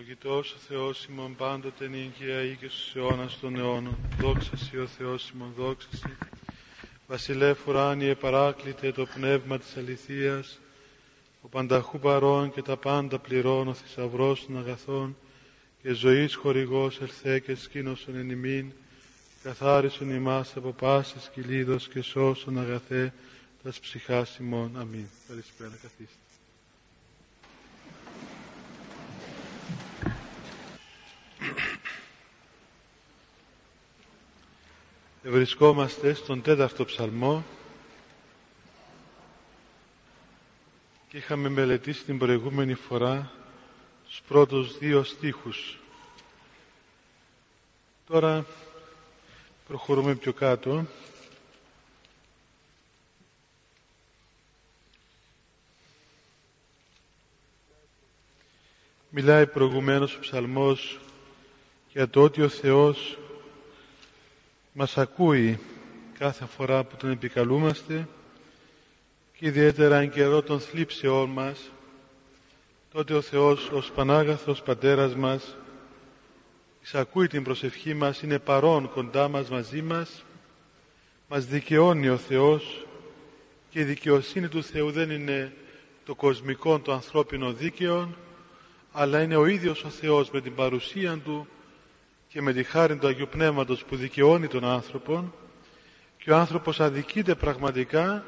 Ευλογητός ο Θεός ημών πάντοτε νύχια ή και στους αιώνας των αιώνων. Δόξα Σοι ο Θεός ημών, δόξα Σοι. Βασιλεύ ουράνιε παράκλητε το πνεύμα της αληθείας, ο πανταχού παρών και τα πάντα πληρών ο θησαυρός των αγαθών και ζωής χορηγός ελθέ και σκήνωσον εν ημίν, καθάρισον ημάς από πάσης κυλίδος και σώσον αγαθέ τας ψυχάς ημών. Αμήν. Καλησπέρα, καθίστε. Βρισκόμαστε στον τέταρτο ψαλμό και είχαμε μελετήσει την προηγούμενη φορά τους πρώτους δύο στίχους. Τώρα προχωρούμε πιο κάτω. Μιλάει προηγουμένως ο ψαλμός για το ότι ο Θεός μας ακούει κάθε φορά που τον επικαλούμαστε και ιδιαίτερα εν καιρό των θλίψεών μας τότε ο Θεός ως Πανάγαθος Πατέρας μας εισακούει την προσευχή μας, είναι παρόν κοντά μας μαζί μας. Μας δικαιώνει ο Θεός και η δικαιοσύνη του Θεού δεν είναι το κοσμικό, το ανθρώπινο δίκαιο αλλά είναι ο ίδιος ο Θεός με την παρουσία Του και με τη χάρη του Αγίου Πνεύματος που δικαιώνει τον άνθρωπο και ο άνθρωπος αδικείται πραγματικά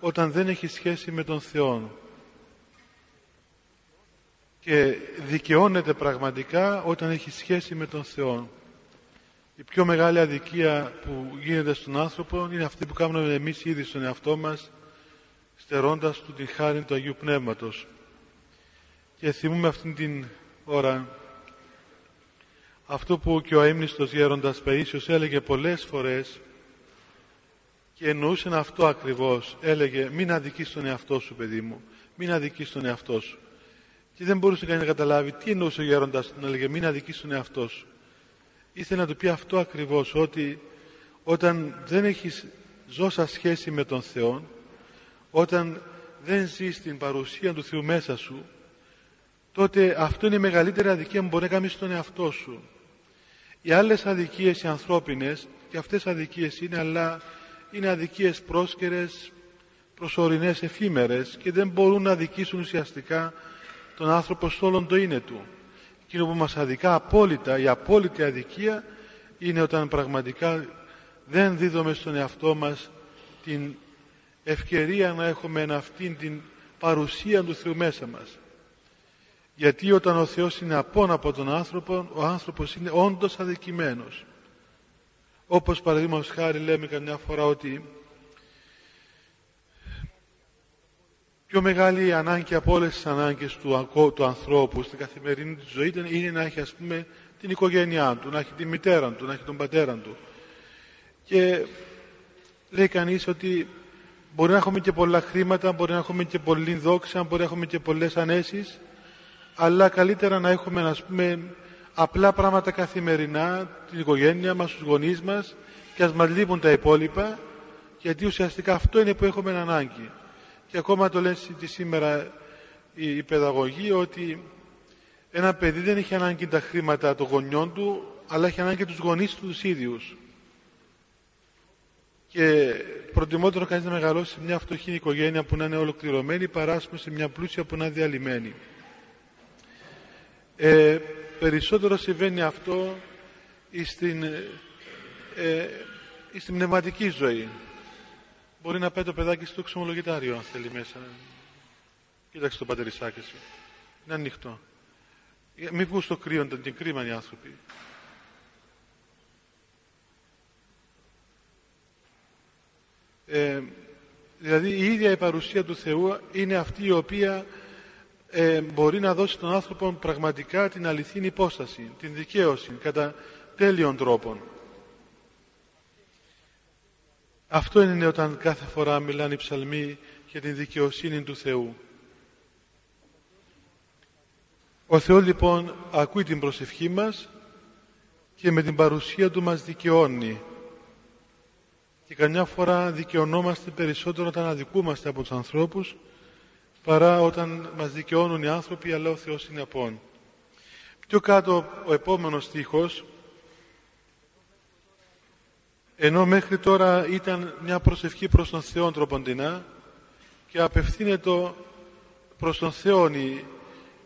όταν δεν έχει σχέση με τον Θεό και δικαιώνεται πραγματικά όταν έχει σχέση με τον Θεό. Η πιο μεγάλη αδικία που γίνεται στον άνθρωπο είναι αυτή που κάνουμε εμείς ήδη στον εαυτό μας στερώντας του τη χάρη του Αγίου Πνεύματος. Και θυμούμε αυτήν την ώρα αυτό που και ο αείμνηστος γέροντας Παΐσιος έλεγε πολλές φορές και εννοούσε αυτό ακριβώς. Έλεγε μην αδικείς τον εαυτό σου παιδί μου, μην αδικείς τον εαυτό σου. Και δεν μπορούσε κανείς να καταλάβει τι εννοούσε ο γέροντας να έλεγε μην αδικείς τον εαυτό σου. Ήθελε να του πει αυτό ακριβώς ότι όταν δεν έχεις ζώσα σχέση με τον Θεό, όταν δεν ζεις την παρουσία του Θεού μέσα σου, τότε αυτό είναι η μεγαλύτερη αδικία που μπορεί να κάνεις στον εαυτό σου. Οι άλλες αδικίες οι ανθρώπινες, και αυτές αδικίες είναι, αλλά είναι αδικίες πρόσκαιρες, προσωρινές, εφήμερες και δεν μπορούν να αδικήσουν ουσιαστικά τον άνθρωπο στο όλον το είναι του. Εκείνο που μας αδικά απόλυτα, η απόλυτη αδικία είναι όταν πραγματικά δεν δίδουμε στον εαυτό μας την ευκαιρία να έχουμε αυτήν την παρουσία του Θεού μέσα μας. Γιατί όταν ο Θεός είναι απόν από τον άνθρωπο, ο άνθρωπος είναι όντως αδικημένος. Όπως παραδείγματος χάρη λέμε καμιά φορά ότι πιο μεγάλη ανάγκη από όλες τις ανάγκες του, του ανθρώπου στην καθημερινή του ζωή είναι να έχει ας πούμε την οικογένειά του, να έχει τη μητέρα του, να έχει τον πατέρα του. Και λέει κανείς ότι μπορεί να έχουμε και πολλά χρήματα, μπορεί να έχουμε και πολλή δόξα, μπορεί να έχουμε και πολλές ανέσεις, αλλά καλύτερα να έχουμε να πούμε απλά πράγματα καθημερινά, την οικογένεια μας, τους γονείς μας και ας μας λείπουν τα υπόλοιπα γιατί ουσιαστικά αυτό είναι που έχουμε ανάγκη. Και ακόμα το λένε σήμερα η, η παιδαγωγή ότι ένα παιδί δεν έχει ανάγκη τα χρήματα των γονιών του αλλά έχει ανάγκη τους γονείς του τους ίδιους. Και προτιμότερο κανείς να μεγαλώσει σε μια φτωχή οικογένεια που να είναι ολοκληρωμένη παρά σε μια πλούσια που να είναι διαλυμένη. Ε, περισσότερο συμβαίνει αυτό στην, ε, στην πνευματική ζωή. Μπορεί να πάει το παιδάκι στο εξομολογητάριο αν θέλει μέσα. Κοίταξε το πατερισάκι σου. Είναι ανοιχτό. Μην βγουν στο κρύο, την κρίμα οι άνθρωποι. Ε, δηλαδή η ίδια η παρουσία του Θεού είναι αυτή η οποία ε, μπορεί να δώσει στον άνθρωπο πραγματικά την αληθινή υπόσταση, την δικαίωση κατά τέλειων τρόπων. Αυτό είναι όταν κάθε φορά μιλάνε οι ψαλμοί για την δικαιοσύνη του Θεού. Ο Θεός λοιπόν ακούει την προσευχή μας και με την παρουσία Του μας δικαιώνει. Και καμιά φορά δικαιωνόμαστε περισσότερο όταν αδικούμαστε από τους ανθρώπους παρά όταν μας δικαιώνουν οι άνθρωποι, αλλά ο Θεός είναι απόν. Πιο κάτω ο επόμενος στίχος ενώ μέχρι τώρα ήταν μια προσευχή προς τον Θεό τροποντινά και απευθύνεται προς τον Θεό η,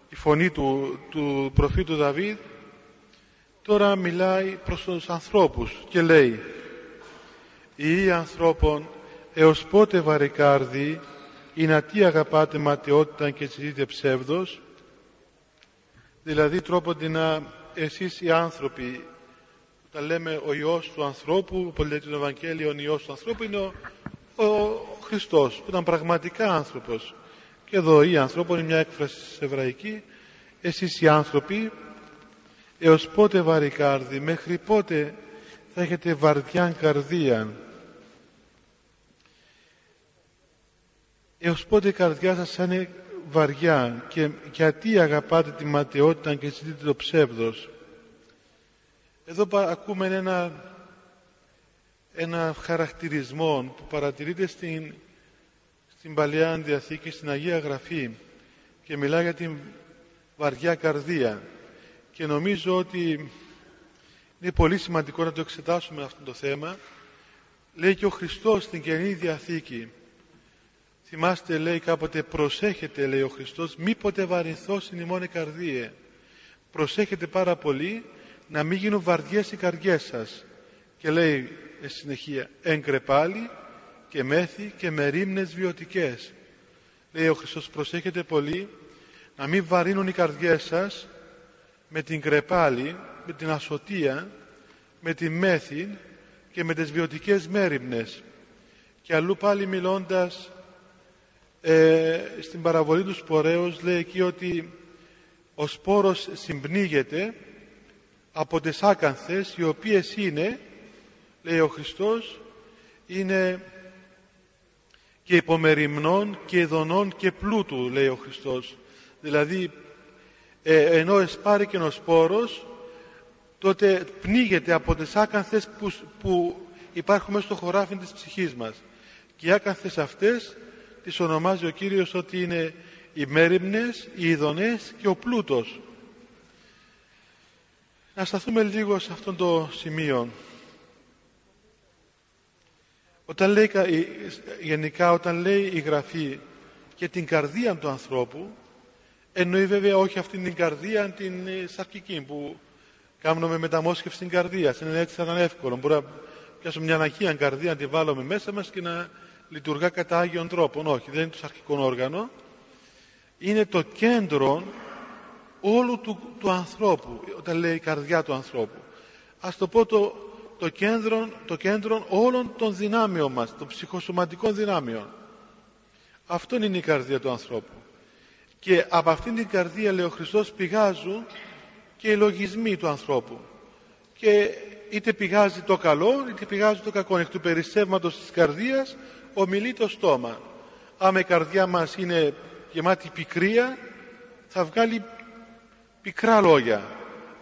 η φωνή του, του προφήτου Δαβίδ τώρα μιλάει προς τους ανθρώπους και λέει «Ή ανθρώπων έως πότε βαρικάρδι ή να τι αγαπάτε ματαιότητα και ζητείτε ψεύδος» δηλαδή τρόποντινα εσείς οι άνθρωποι όταν λέμε ο Υιός του ανθρώπου, που λέει το Ευαγγέλιο, ο Υιός του ανθρώπου είναι ο, ο Χριστός, που ήταν πραγματικά άνθρωπος. Και εδώ η άνθρωπο είναι μια έκφραση εβραϊκή. Εσείς οι άνθρωποι, έως πότε βαρικάρδι, μέχρι πότε θα έχετε βαρδιάν καρδία. Έως πότε η καρδιά σας θα είναι βαριά και γιατί αγαπάτε τη ματαιότητα και ζητείτε το ψεύδος; Εδώ ακούμε ένα, ένα χαρακτηρισμό που παρατηρείται στην, στην Παλαιά Διαθήκη, στην Αγία Γραφή και μιλά για την βαριά καρδία και νομίζω ότι είναι πολύ σημαντικό να το εξετάσουμε αυτό το θέμα λέει και ο Χριστός στην Καινή Διαθήκη θυμάστε λέει κάποτε προσέχετε λέει ο Χριστός μήποτε βαρυνθώ στην ημώνη καρδία προσέχετε πάρα πολύ να μην γίνουν βαρδιές οι καρδιές σας. Και λέει ε, συνεχεία, εγκρεπάλι και μέθη και με ρήμνες βιωτικές. Λέει ο Χριστός προσέχετε πολύ να μην βαρύνουν οι καρδιές σας με την κρεπάλη, με την ασωτεία, με τη μέθη και με τις βιωτικές μέρημνες. Και αλλού πάλι μιλώντας ε, στην παραβολή του σπορέως λέει εκεί ότι ο σπόρος συμπνίγεται από τις άκανθες οι οποίες είναι λέει ο Χριστός είναι και υπομεριμνών και ειδονών και πλούτου λέει ο Χριστός. Δηλαδή ε, ενώ εσπάρει και ο σπόρος τότε πνίγεται από τις άκανθες που, που υπάρχουν μέσα στο χωράφι της ψυχής μας. Και οι άκανθες αυτές τις ονομάζει ο Κύριος ότι είναι οι μέρημνες, οι ειδονές και ο πλούτος να σταθούμε λίγο σε αυτό το σημείο. Όταν λέει, γενικά όταν λέει η Γραφή και την καρδία του ανθρώπου, εννοεί βέβαια όχι αυτήν την καρδία την ε, σαρκική που κάνουμε μεταμόσχευση στην καρδία. Είναι έτσι θα ήταν εύκολο. Μπορεί να πιάσουμε μια αναχία καρδία, να τη βάλουμε μέσα μας και να λειτουργά κατά Άγιον τρόπον. Όχι, δεν είναι το σαρκικό όργανο. Είναι το κέντρο όλου του, του ανθρώπου, όταν λέει η καρδιά του ανθρώπου. Ας το πω το, το, κέντρο, το κέντρο όλων των δυνάμεων μας, των ψυχοσωματικών δυνάμεων. Αυτό είναι η καρδιά του ανθρώπου. Και από αυτήν την καρδία, λέει ο Χριστός, πηγάζουν και οι λογισμοί του ανθρώπου. Και είτε πηγάζει το καλό, είτε πηγάζει το κακό. Εκ του περισσεύματος της καρδίας ομιλεί το στόμα. Άμα η καρδιά μας είναι γεμάτη πικρία, θα βγάλει πικρά λόγια.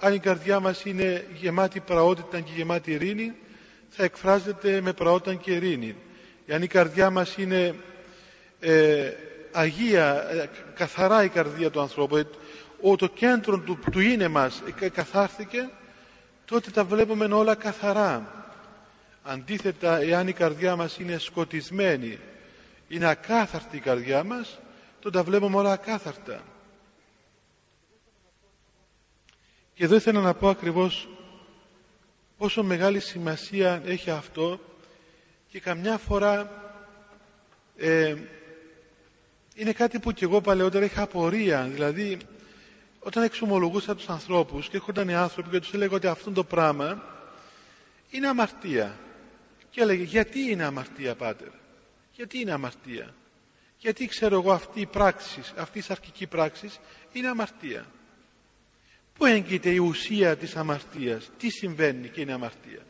Αν η καρδιά μας είναι γεμάτη πραότητα και γεμάτη ειρήνη, θα εκφράζεται με πραότητα και ειρήνη. Αν η καρδιά μας είναι ε, αγία, ε, καθαρά η καρδία του ανθρώπου, ε, ο, το κέντρο του, του είναι μας καθάρθηκε, τότε τα βλέπουμε όλα καθαρά. Αντίθετα, εάν η καρδιά μας είναι σκοτισμένη, είναι ακάθαρτη η καρδιά μας, τότε τα βλέπουμε όλα ακάθαρτα. Και εδώ ήθελα να πω ακριβώς πόσο μεγάλη σημασία έχει αυτό και καμιά φορά ε, είναι κάτι που και εγώ παλαιότερα είχα απορία. Δηλαδή, όταν εξομολογούσα τους ανθρώπους και έρχονταν οι άνθρωποι και τους έλεγα ότι αυτό το πράγμα είναι αμαρτία. Και έλεγε, γιατί είναι αμαρτία, Πάτερ; Γιατί είναι αμαρτία; Γιατί ξέρω εγώ αυτή η πράξης, αυτή η σαρκική πράξης είναι αμαρτία; Πού έγκυται η ουσία της αμαρτίας, τι συμβαίνει και είναι αμαρτία;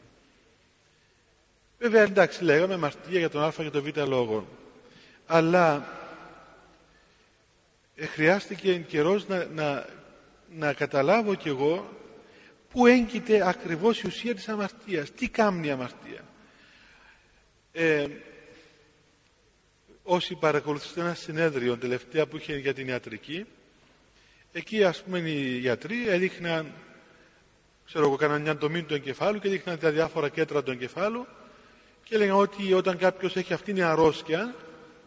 Βέβαια εντάξει λέγαμε αμαρτία για τον α και τον β λόγο. Αλλά ε, χρειάστηκε καιρός να, να, να καταλάβω κι εγώ πού έγκυται ακριβώς η ουσία της αμαρτίας. Τι κάνει η αμαρτία; Ε, όσοι παρακολουθήσατε ένα συνέδριο τελευταία που είχε για την ιατρική Εκεί ας πούμε οι γιατροί έδειχναν, ξέρω εγώ, κάναν μια ντομή του εγκεφάλου και έδειχναν τα διάφορα κέντρα του εγκεφάλου και έλεγαν ότι όταν κάποιος έχει αυτήν την αρρώστια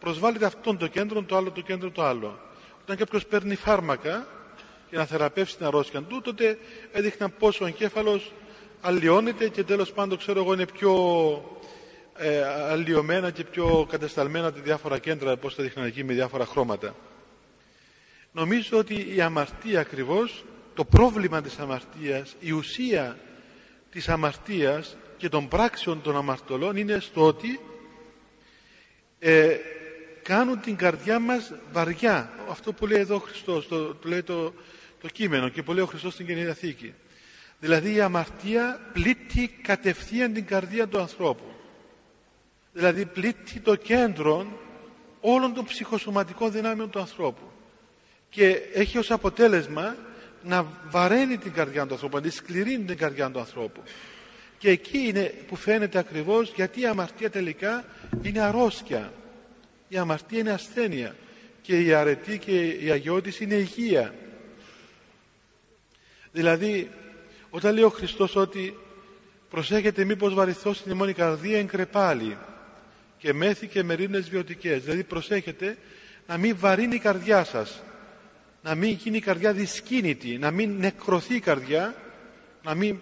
προσβάλλεται αυτόν το κέντρο, το άλλο το κέντρο, το άλλο. Όταν κάποιος παίρνει φάρμακα για να θεραπεύσει την αρρώστια του, τότε έδειχναν πόσο ο εγκέφαλος αλλοιώνεται και τέλος πάντων ξέρω εγώ είναι πιο ε, αλλοιωμένα και πιο κατεσταλμένα τα διάφορα κέντρα πώς θα δείχναν εκεί με διάφορα χρώματα. Νομίζω ότι η αμαρτία ακριβώς, το πρόβλημα της αμαρτίας, η ουσία της αμαρτίας και των πράξεων των αμαρτωλών είναι στο ότι ε, κάνουν την καρδιά μας βαριά. Αυτό που λέει εδώ ο Χριστός, το, το λέει το, το κείμενο και που λέει ο Χριστός στην Καινή Διαθήκη. Δηλαδή η αμαρτία πλήττει κατευθείαν την καρδία του ανθρώπου. Δηλαδή πλήττει το κέντρο όλων των ψυχοσωματικών δυνάμεων του ανθρώπου. Και έχει ως αποτέλεσμα να βαραίνει την καρδιά του ανθρώπου, να σκληρύνει την καρδιά του ανθρώπου. Και εκεί είναι που φαίνεται ακριβώς γιατί η αμαρτία τελικά είναι αρρώστια. Η αμαρτία είναι ασθένεια και η αρετή και η αγιώτηση είναι υγεία. Δηλαδή όταν λέει ο Χριστός ότι προσέχετε μήπως βαριθώ στην ημώνη καρδία εγκρεπάλει και μέθη και μερίνες βιωτικές. Δηλαδή προσέχετε να μην βαρύνει η καρδιά σας, να μην γίνει η καρδιά δυσκίνητη, να μην νεκρωθεί η καρδιά, να μην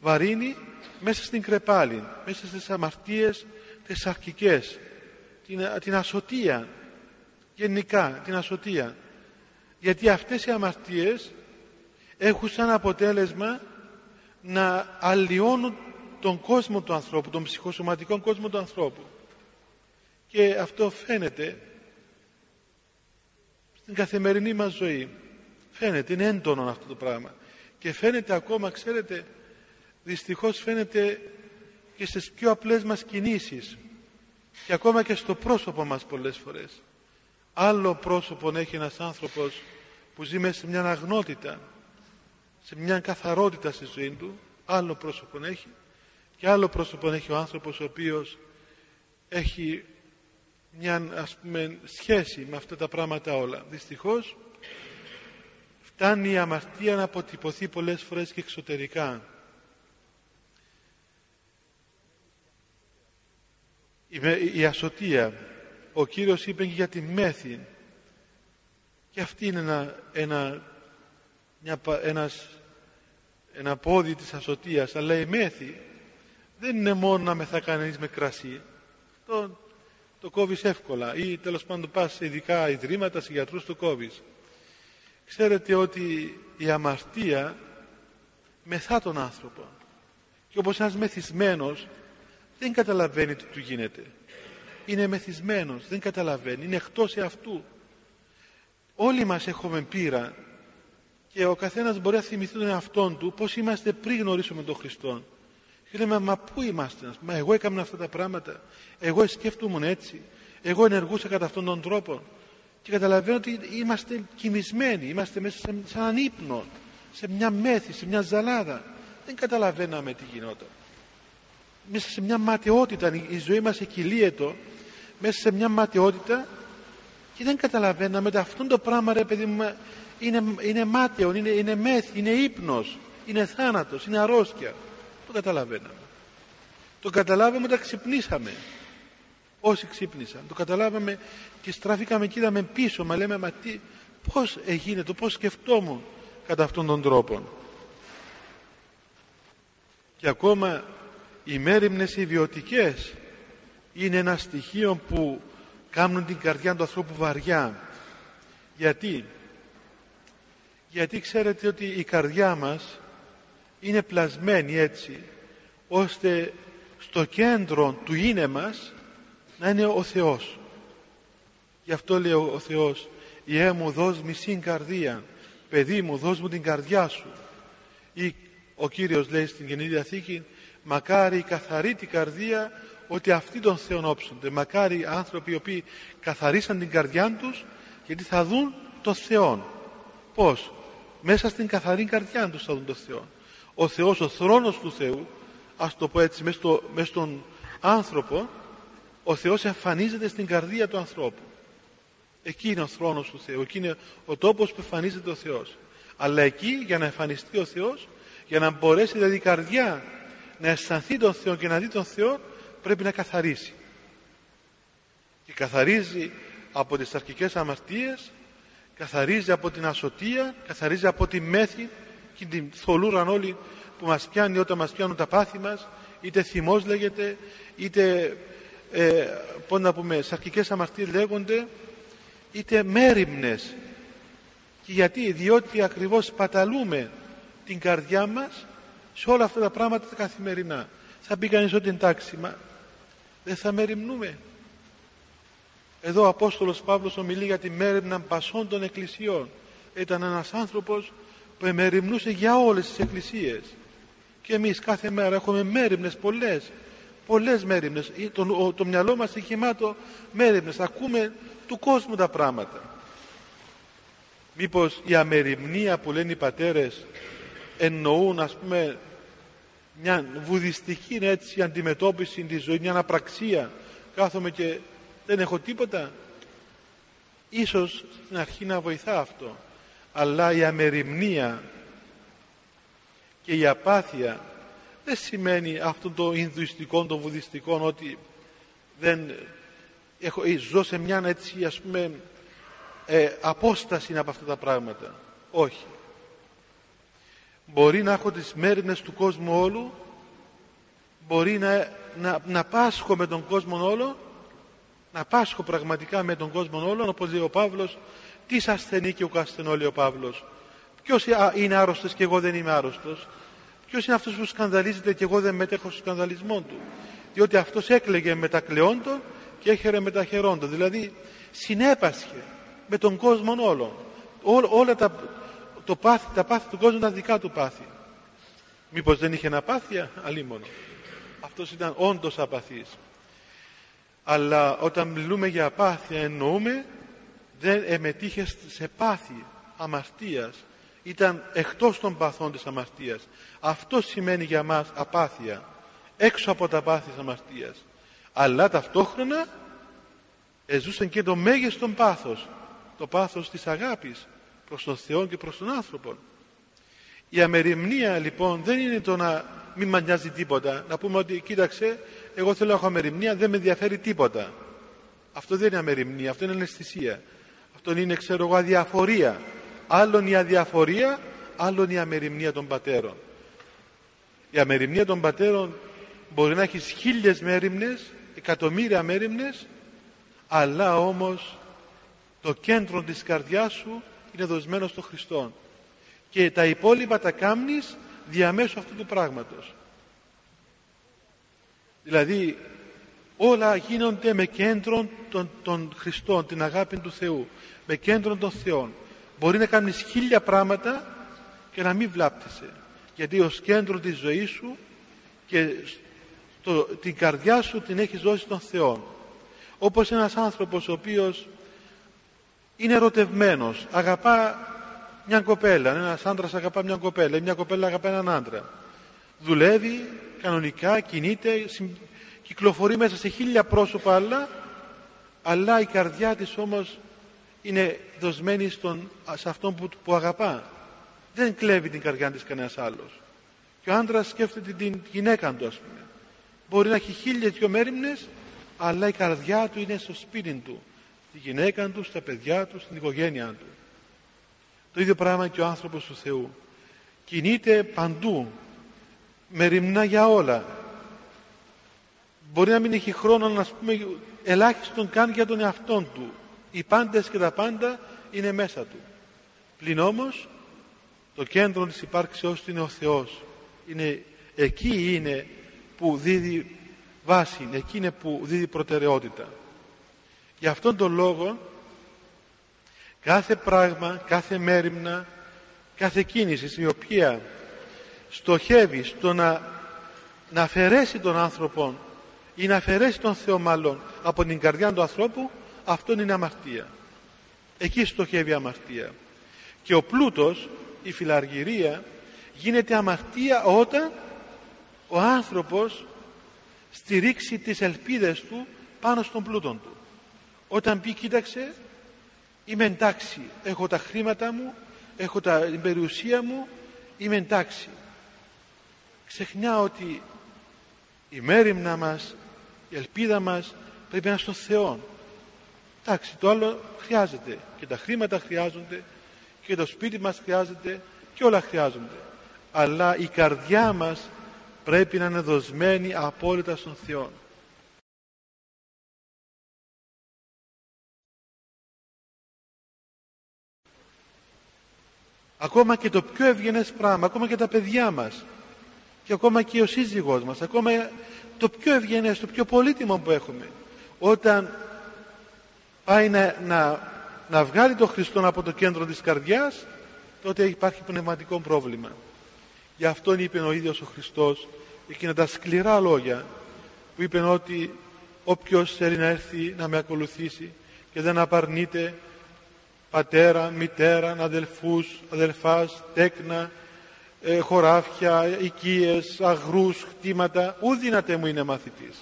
βαρύνει μέσα στην κρεπάλη, μέσα στις αμαρτίες τις αρχικές, την, την ασωτεία, γενικά την ασωτεία. Γιατί αυτές οι αμαρτίες έχουν σαν αποτέλεσμα να αλλοιώνουν τον κόσμο του ανθρώπου, τον ψυχοσωματικό κόσμο του ανθρώπου. Και αυτό φαίνεται στην καθημερινή μας ζωή. Φαίνεται, είναι έντονο αυτό το πράγμα. Και φαίνεται ακόμα, ξέρετε, δυστυχώς φαίνεται και στις πιο απλές μας κινήσεις και ακόμα και στο πρόσωπο μας πολλές φορές. Άλλο πρόσωπο έχει ένας άνθρωπος που ζει μέσα σε μια αγνότητα σε μια καθαρότητα στη ζωή του άλλο πρόσωπο έχει και άλλο πρόσωπο έχει ο άνθρωπος ο οποίος έχει μια ας πούμε σχέση με αυτά τα πράγματα όλα. Δυστυχώς φτάνει η αμαρτία να αποτυπωθεί πολλές φορές και εξωτερικά. Η, ασωτεία ο Κύριος είπε για τη μέθη. Και αυτή είναι ένα, ένα, μια, ένας ένα πόδι της ασωτείας αλλά η μέθη δεν είναι μόνο να μεθά κανείς με κρασί. Το, το κόβεις εύκολα ή τέλος πάντων πας σε ειδικά ιδρύματα, σε γιατρούς το κόβεις. Ξέρετε ότι η αμαρτία μεθά τον άνθρωπο. Και όπως ένας μεθυσμένος δεν καταλαβαίνει τι του γίνεται. Είναι μεθυσμένος, δεν καταλαβαίνει είναι εκτός εαυτού. Όλοι μας έχουμε πείρα και ο καθένας μπορεί να θυμηθεί τον εαυτόν του πώς είμαστε πριν γνωρίσουμε τον Χριστό. Και λέμε, μα πού είμαστε, μα εγώ έκανα αυτά τα πράγματα, εγώ σκέφτομαι έτσι, εγώ ενεργούσα κατά αυτόν τον τρόπο. Και καταλαβαίνω ότι είμαστε κοιμισμένοι, είμαστε μέσα σε, σε έναν ύπνο, σε μια μέθη, σε μια ζαλάδα. Δεν καταλαβαίναμε τι γινόταν. Μέσα σε μια ματαιότητα, η ζωή μας εκκυλίετο, μέσα σε μια ματαιότητα και δεν καταλαβαίναμε ότι αυτό το πράγμα ρε παιδί μου είναι, είναι μάταιο, είναι, είναι μέθη, είναι ύπνος, είναι θάνατος, είναι αρρώστια. Το καταλαβαίναμε. Το καταλάβαμε όταν ξυπνήσαμε. Όσοι ξύπνησαν. Το καταλάβαμε και στραφήκαμε και είδαμε πίσω. Μα λέμε, μα τι, πώς έγινε το, πώς σκεφτόμουν κατά αυτόν τον τρόπο. Και ακόμα οι μέρημνες ιδιωτικές είναι ένα στοιχείο που κάνουν την καρδιά του ανθρώπου βαριά. Γιατί; Γιατί ξέρετε ότι η καρδιά μας είναι πλασμένη έτσι ώστε στο κέντρο του είναι μας να είναι ο Θεός γι' αυτό λέει ο Θεός «Ιέ μου δώσ' μισή καρδία παιδί μου δώσ' μου την καρδιά σου» ή ο Κύριος λέει στην Καινή Διαθήκη «Μακάρι η καθαρή την καρδία ότι αυτοί τον Θεόν όψονται. Μακάρι οι άνθρωποι οι οποίοι καθαρίσαν την καρδιά τους γιατί θα δουν τον Θεόν. Πώς; μέσα στην καθαρή καρδιά τους θα δουν τον Θεό. Ο Θεός, ο θρόνος του Θεού, ας το πω έτσι, μέσα, στο, στον άνθρωπο, ο Θεός εμφανίζεται στην καρδία του ανθρώπου. Εκεί είναι ο θρόνος του Θεού. Εκεί είναι ο τόπος που εμφανίζεται ο Θεός. Αλλά εκεί για να εμφανιστεί ο Θεός, για να μπορέσει δηλαδή η καρδιά να αισθανθεί τον Θεό και να δει τον Θεό, πρέπει να καθαρίσει. Και καθαρίζει από τις αρχικές αμαρτίες, καθαρίζει από την ασωτεία, καθαρίζει από τη μέθη και την θολούραν όλη που μας πιάνει όταν μας πιάνουν τα πάθη μας, είτε θυμός λέγεται, είτε ε, πώς να πούμε, σαρκικές αμαρτίες λέγονται, είτε μέρημνες. Και γιατί, διότι ακριβώς παταλούμε την καρδιά μας σε όλα αυτά τα πράγματα τα καθημερινά. Θα πει κανείς ότι εντάξει, μα δεν θα μεριμνούμε. Εδώ ο Απόστολος Παύλος ομιλεί για τη μέρημνα πασών των εκκλησιών. Ήταν ένας άνθρωπος που εμεριμνούσε για όλες τις εκκλησίες. Και εμείς κάθε μέρα έχουμε μέρημνες πολλές. Πολλές μέρημνες. Το, το μυαλό μας είναι γεμάτο μέρημνες. Ακούμε του κόσμου τα πράγματα. Μήπως η αμεριμνία που λένε οι πατέρες εννοούν ας πούμε μια βουδιστική έτσι, αντιμετώπιση της ζωής, μια αναπραξία. Κάθομαι και δεν έχω τίποτα. Ίσως στην αρχή να βοηθά αυτό. Αλλά η αμεριμνία και η απάθεια δεν σημαίνει αυτό το Ινδουιστικό, το Βουδιστικό ότι δεν έχω, ε, ζω σε μια έτσι ας πούμε ε, απόσταση από αυτά τα πράγματα. Όχι. Μπορεί να έχω τις μέρες του κόσμου όλου, μπορεί να, να, να πάσχω με τον κόσμο όλο, να πάσχω πραγματικά με τον κόσμο όλο, όπως λέει ο Παύλος, τι ασθενεί και ο καστενό λέει ο Παύλος. Ποιος είναι άρρωστος και εγώ δεν είμαι άρρωστος. Ποιος είναι αυτός που σκανδαλίζεται και εγώ δεν μετέχω στο σκανδαλισμό του. Διότι αυτός έκλαιγε με τα κλεόντων και έχερε με τα χερόντων. Δηλαδή συνέπασχε με τον κόσμο όλο. όλα τα, το πάθη, τα πάθη του κόσμου ήταν δικά του πάθη. Μήπως δεν είχε απάθεια, αλίμονο. Αυτός ήταν όντως απαθής. Αλλά όταν μιλούμε για απάθεια εννοούμε δεν εμετύχε σε πάθη αμαρτίας. Ήταν εκτός των παθών της αμαρτίας. Αυτό σημαίνει για μας απάθεια. Έξω από τα πάθη της αμαρτίας. Αλλά ταυτόχρονα εζούσαν και το μέγιστο πάθος. Το πάθος της αγάπης προς τον Θεό και προς τον άνθρωπο. Η αμεριμνία λοιπόν δεν είναι το να μην μας νοιάζει τίποτα. Να πούμε ότι κοίταξε, εγώ θέλω να έχω αμεριμνία, δεν με ενδιαφέρει τίποτα. Αυτό δεν είναι αμεριμνία, αυτό είναι αναισθησία. Αυτό είναι, ξέρω εγώ, αδιαφορία. Άλλον η αδιαφορία, άλλον η αμεριμνία των πατέρων. Η αμεριμνία των πατέρων μπορεί να έχει χίλιες μέρημνες, εκατομμύρια μέρημνες, αλλά όμως το κέντρο της καρδιάς σου είναι δοσμένο στο Χριστό. Και τα υπόλοιπα τα κάμνεις διαμέσου αυτού του πράγματος. Δηλαδή όλα γίνονται με κέντρο των, των Χριστών, την αγάπη του Θεού, με κέντρο των Θεών. Μπορεί να κάνεις χίλια πράγματα και να μην βλάπτεσαι. Γιατί ως κέντρο της ζωής σου και το, την καρδιά σου την έχεις δώσει στον Θεό. Όπως ένας άνθρωπος ο οποίος είναι ερωτευμένος, αγαπά μια κοπέλα, ένας άντρας αγαπά μια κοπέλα, μια κοπέλα αγαπά έναν άντρα. Δουλεύει κανονικά, κινείται, κυκλοφορεί μέσα σε χίλια πρόσωπα άλλα, αλλά η καρδιά της όμως είναι δοσμένη στον, σε αυτόν που, που αγαπά. Δεν κλέβει την καρδιά της κανένας άλλος. Και ο άντρας σκέφτεται την γυναίκα του, ας πούμε. Μπορεί να έχει χίλιες δυο μέρημνες, αλλά η καρδιά του είναι στο σπίτι του, στη γυναίκα του, στα παιδιά του, στην οικογένειά του. Το ίδιο πράγμα και ο άνθρωπος του Θεού. Κινείται παντού, μεριμνά για όλα. Μπορεί να μην έχει χρόνο να πούμε ελάχιστον καν για τον εαυτό του. Οι πάντες και τα πάντα είναι μέσα του. Πλην όμως το κέντρο της υπάρξεώς του είναι ο Θεός. Είναι, εκεί είναι που δίδει βάση, εκεί είναι που δίδει προτεραιότητα. Γι' αυτόν τον λόγο κάθε πράγμα, κάθε μέρημνα, κάθε κίνηση η οποία στοχεύει στο να, να αφαιρέσει τον άνθρωπο ή να αφαιρέσει τον Θεό μάλλον από την καρδιά του ανθρώπου αυτό είναι αμαρτία. Εκεί στοχεύει η αμαρτία. Και ο πλούτος, η φιλαργυρία γίνεται αμαρτία όταν ο άνθρωπος στηρίξει τις ελπίδες του πάνω στον πλούτον του. Όταν πει κοίταξε είμαι εντάξει έχω τα χρήματα μου έχω τα, την περιουσία μου είμαι εντάξει ξεχνά ότι η μέρημνα μας η ελπίδα μας πρέπει να είναι στον Θεό εντάξει το άλλο χρειάζεται. Και τα χρήματα χρειάζονται και το σπίτι μας χρειάζεται και όλα χρειάζονται. Αλλά η καρδιά μας πρέπει να είναι δοσμένη απόλυτα στον Θεό ακόμα και το πιο ευγενές πράγμα ακόμα και τα παιδιά μας και ακόμα και ο σύζυγός μας ακόμα το πιο ευγενές, το πιο πολύτιμο που έχουμε όταν πάει να, να, να βγάλει το Χριστό από το κέντρο της καρδιάς τότε υπάρχει πνευματικό πρόβλημα. Γι' αυτόν είπε ο ίδιος ο Χριστός εκείνα τα σκληρά λόγια που είπε ότι όποιος θέλει να έρθει να με ακολουθήσει και δεν απαρνείται πατέρα, μητέρα, αδελφούς, αδελφάς, τέκνα, ε, χωράφια, οικίες, αγρούς, χτήματα, ουδύνατε μου είναι μαθητής.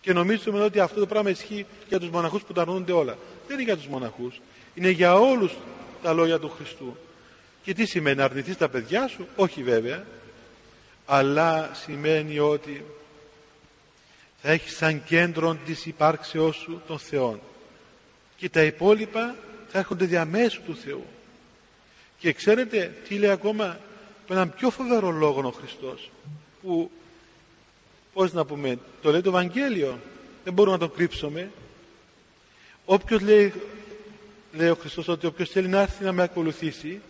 Και νομίζουμε ότι αυτό το πράγμα ισχύει για τους μοναχούς που τα αρνούνται όλα. Δεν είναι για τους μοναχούς. Είναι για όλους τα λόγια του Χριστού. Και τι σημαίνει να αρνηθείς τα παιδιά σου; Όχι βέβαια. Αλλά σημαίνει ότι θα έχεις σαν κέντρο της υπάρξεώς σου τον Θεό. Και τα υπόλοιπα θα έρχονται διαμέσου του Θεού. Και ξέρετε τι λέει ακόμα με έναν πιο φοβερό λόγο ο Χριστός που πώς να πούμε το λέει το Ευαγγέλιο δεν μπορούμε να το κρύψουμε όποιος λέει, λέει ο Χριστός ότι όποιος θέλει να έρθει να με ακολουθήσει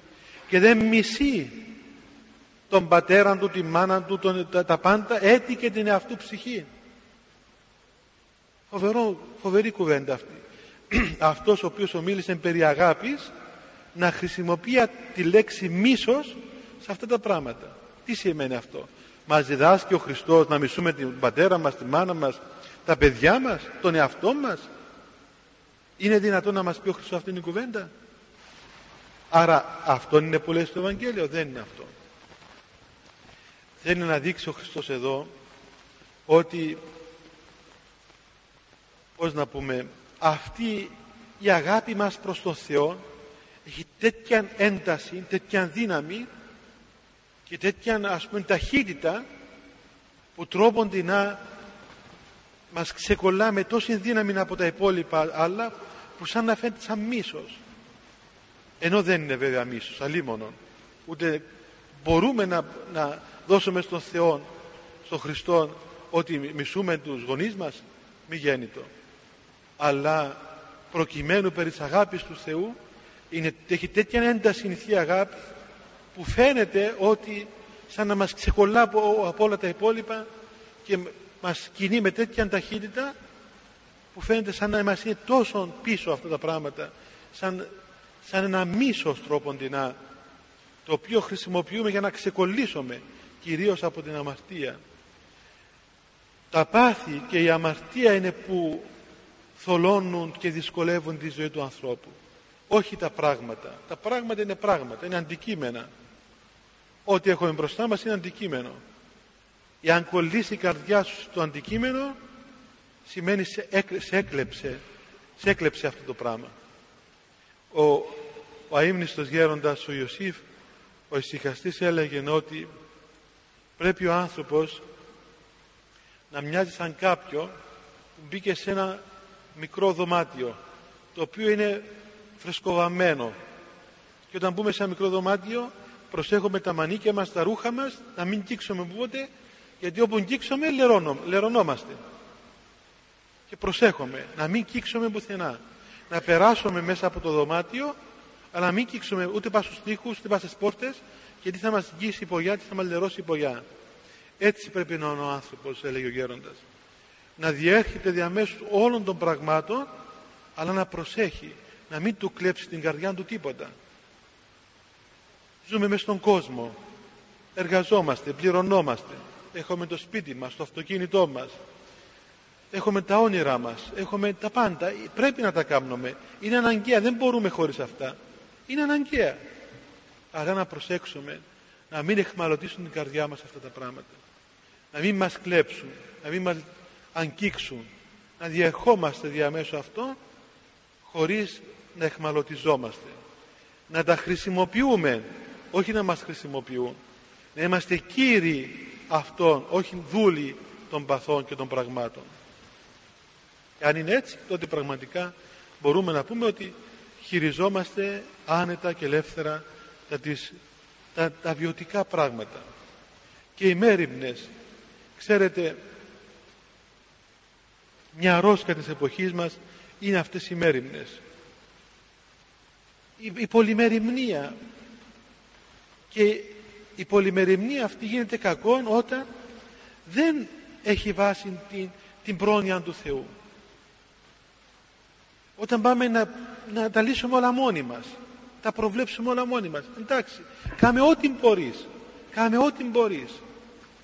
και δεν μισεί τον πατέρα του, τη μάνα του, τον, τα, τα, πάντα, έτη και την εαυτού ψυχή. Φοβερό, φοβερή κουβέντα αυτή. Αυτός ο οποίος ομίλησε περί αγάπης να χρησιμοποιεί τη λέξη μίσος σε αυτά τα πράγματα. Τι σημαίνει αυτό; Μας διδάσκει ο Χριστός να μισούμε την πατέρα μας, τη μάνα μας, τα παιδιά μας, τον εαυτό μας; Είναι δυνατόν να μας πει ο Χριστός αυτήν την κουβέντα; Άρα αυτό είναι που λέει στο Ευαγγέλιο. Δεν είναι αυτό. Θέλει να δείξει ο Χριστός εδώ ότι πώς να πούμε αυτή η αγάπη μας προς τον Θεό έχει τέτοια ένταση, τέτοια δύναμη και τέτοια ας πούμε ταχύτητα που τρόπον να μας ξεκολλά με τόση δύναμη από τα υπόλοιπα άλλα που σαν να φαίνεται σαν μίσος. Ενώ δεν είναι βέβαια μίσος αλίμονο ούτε μπορούμε να, να δώσουμε στον Θεό στον Χριστό ότι μισούμε τους γονείς μας μη γέννητο. Αλλά προκειμένου περί της αγάπης του Θεού είναι, έχει τέτοια ένταση η αγάπη που φαίνεται ότι σαν να μας ξεκολλά από, από όλα τα υπόλοιπα και μας κινεί με τέτοια ταχύτητα που φαίνεται σαν να μας είναι τόσο πίσω αυτά τα πράγματα σαν, σαν ένα μίσος τρόποντινά το οποίο χρησιμοποιούμε για να ξεκολλήσουμε κυρίως από την αμαρτία. Τα πάθη και η αμαρτία είναι που θολώνουν και δυσκολεύουν τη ζωή του ανθρώπου. Όχι τα πράγματα. Τα πράγματα είναι πράγματα, είναι αντικείμενα ό,τι έχουμε μπροστά μας είναι αντικείμενο. Εάν κολλήσει η καρδιά σου στο αντικείμενο σημαίνει σε, έκλεψε σε έκλεψε αυτό το πράγμα. Ο, ο αείμνηστος γέροντας ο Ιωσήφ ο ησυχαστής έλεγε ότι πρέπει ο άνθρωπος να μοιάζει σαν κάποιο που μπήκε σε ένα μικρό δωμάτιο το οποίο είναι φρεσκοβαμμένο. Και όταν μπούμε σε ένα μικρό δωμάτιο προσέχουμε τα μανίκια μας, τα ρούχα μας να μην κύξουμε πότε γιατί όπου κύξουμε λερωνόμαστε. Και προσέχουμε να μην κύξουμε πουθενά. Να περάσουμε μέσα από το δωμάτιο αλλά να μην κύξουμε ούτε πάνω στους τοίχους ούτε πάνω στις πόρτες γιατί θα μας γύσει η πογιά τι θα μας λερώσει η πογιά. Έτσι πρέπει να είναι ο άνθρωπος έλεγε ο γέροντας. Να διέρχεται διαμέσου όλων των πραγμάτων αλλά να προσέχει να μην του κλέψει την καρδιά του τίποτα ζούμε μέσα στον κόσμο. Εργαζόμαστε, πληρωνόμαστε. Έχουμε το σπίτι μας, το αυτοκίνητό μας. Έχουμε τα όνειρά μας. Έχουμε τα πάντα, πρέπει να τα κάνουμε. Είναι αναγκαία, δεν μπορούμε χωρίς αυτά. Είναι αναγκαία. Αλλά να προσέξουμε να μην εχμαλωτήσουν την καρδιά μας αυτά τα πράγματα. Να μην μας κλέψουν. Να μην μας αγγίξουν. Να διερχόμαστε διαμέσου αυτό χωρίς να εχμαλωτιζόμαστε. Να τα χρησιμοποιούμε όχι να μας χρησιμοποιούν. Να είμαστε κύριοι αυτών όχι δούλοι των παθών και των πραγμάτων. Και αν είναι έτσι τότε πραγματικά μπορούμε να πούμε ότι χειριζόμαστε άνετα και ελεύθερα τα, τις, τα, τα βιωτικά πράγματα. Και οι μέρημνες ξέρετε μια ρόσκα της εποχής μας είναι αυτές οι μέρημνες. Η, η πολυμεριμνία και η πολυμεριμνία αυτή γίνεται κακόν όταν δεν έχει βάση την, την πρόνοια του Θεού. Όταν πάμε να, να τα λύσουμε όλα μόνοι μας τα προβλέψουμε όλα μόνοι μας εντάξει, κάμε ό,τι μπορείς κάμε ό,τι μπορείς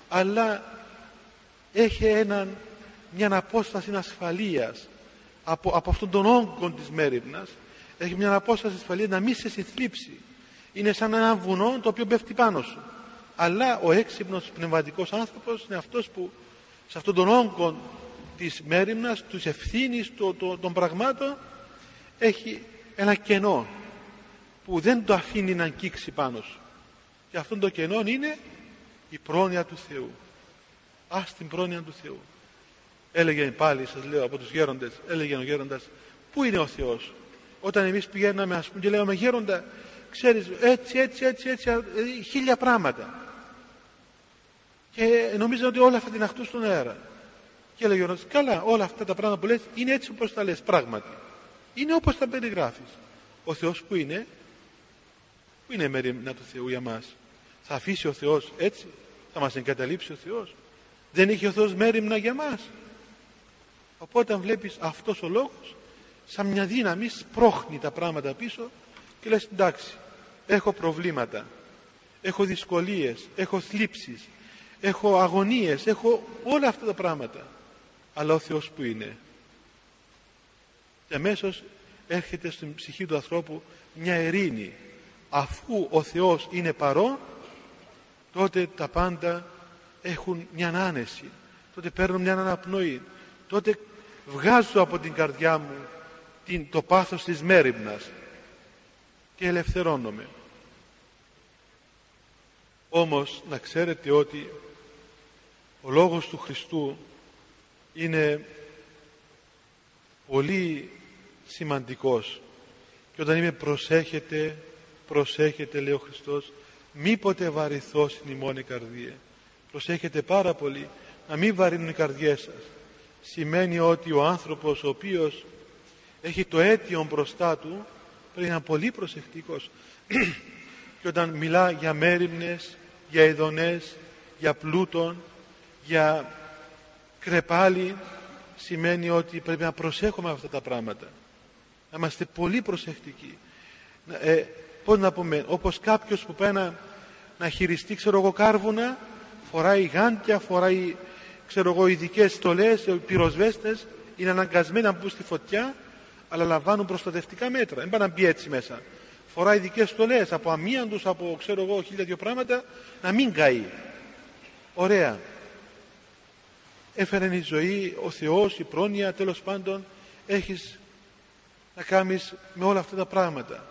αλλά έχει έναν, μια απόσταση ασφαλείας από, από αυτόν τον όγκο της μέρημνας έχει μια απόσταση ασφαλείας να μην σε συθλίψει είναι σαν ένα βουνό το οποίο πέφτει πάνω σου. Αλλά ο έξυπνος πνευματικός άνθρωπος είναι αυτός που σε αυτόν τον όγκο της μέρημνας, της ευθύνης των, των πραγμάτων έχει ένα κενό που δεν το αφήνει να αγγίξει πάνω σου. Και αυτό το κενό είναι η πρόνοια του Θεού. Ας την πρόνοια του Θεού. Έλεγε πάλι σας λέω από τους γέροντες έλεγε ο γέροντας πού είναι ο Θεός; Όταν εμείς πηγαίναμε ας πούμε και λέγαμε γέροντα ξέρεις έτσι έτσι έτσι έτσι ε, χίλια πράγματα. Και νομίζω ότι όλα θα την αχτούν στον αέρα. Και έλεγε ο καλά όλα αυτά τα πράγματα που λες είναι έτσι όπως τα λες πράγματι. Είναι όπως τα περιγράφεις. Ο Θεός που είναι που είναι μερίμνα του Θεού για μας. Θα αφήσει ο Θεός έτσι θα μας εγκαταλείψει ο Θεός. Δεν έχει ο Θεός μέρημνα για μας οπότε αν βλέπεις αυτός ο λόγος σαν μια δύναμη σπρώχνει τα πράγματα πίσω και λες εντάξει έχω προβλήματα. Έχω δυσκολίες. Έχω θλίψεις. Έχω αγωνίες. Έχω όλα αυτά τα πράγματα. Αλλά ο Θεός που είναι. Και αμέσως έρχεται στην ψυχή του ανθρώπου μια ειρήνη. Αφού ο Θεός είναι παρόν τότε τα πάντα έχουν μια άνεση. Τότε παίρνουν μια αναπνοή. Τότε βγάζω από την καρδιά μου την, το πάθος της μέρημνας και ελευθερώνομαι. Όμως να ξέρετε ότι ο λόγος του Χριστού είναι πολύ σημαντικός. Και όταν είμαι προσέχετε προσέχετε λέει ο Χριστός μήποτε βαριθώ στην ημώνη καρδία προσέχετε πάρα πολύ να μην βαρύνουν οι καρδιές σας. Σημαίνει ότι ο άνθρωπος ο οποίος έχει το αίτιο μπροστά του πρέπει να είναι πολύ προσεκτικός. Και όταν μιλά για μέρημνες για ειδονές για πλούτον για κρεπάλι σημαίνει ότι πρέπει να προσέχουμε αυτά τα πράγματα. Να είμαστε πολύ προσεκτικοί. Ε, πώς να πούμε όπως κάποιος που πάει να, να χειριστεί ξέρω εγώ κάρβουνα φοράει γάντια, φοράει ξέρω εγώ ειδικές στολές, πυροσβέστες είναι αναγκασμένοι να μπουν στη φωτιά αλλά λαμβάνουν προστατευτικά μέτρα. Δεν πάνε να μπει έτσι μέσα. Φοράει ειδικέ στολέ από αμίαντους, από ξέρω εγώ χίλια δυο πράγματα να μην καεί. Ωραία. Έφερε η ζωή ο Θεός, η πρόνοια τέλος πάντων έχεις να κάνεις με όλα αυτά τα πράγματα.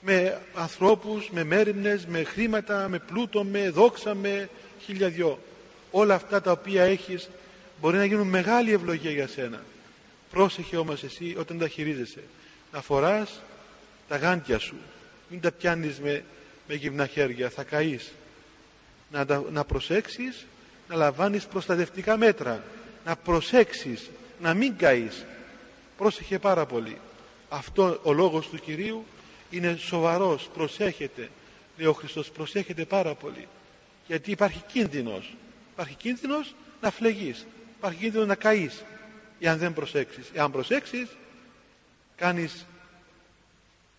Με ανθρώπους, με μέρημνες, με χρήματα, με πλούτο, με δόξα, με χίλια δυο. Όλα αυτά τα οποία έχεις μπορεί να γίνουν μεγάλη ευλογία για σένα πρόσεχε όμως εσύ όταν τα χειρίζεσαι. Να φοράς τα γάντια σου. Μην τα πιάνεις με, με γυμνά χέρια. Θα καείς. Να, να προσέξεις να λαμβάνεις προστατευτικά μέτρα. Να προσέξεις να μην καείς. Πρόσεχε πάρα πολύ. Αυτό ο λόγος του Κυρίου είναι σοβαρός. Προσέχετε λέει ο Χριστός προσέχετε πάρα πολύ. Γιατί υπάρχει κίνδυνος. Υπάρχει κίνδυνος να φλεγείς. Υπάρχει κίνδυνος να καείς εάν δεν προσέξεις. Εάν προσέξεις κάνεις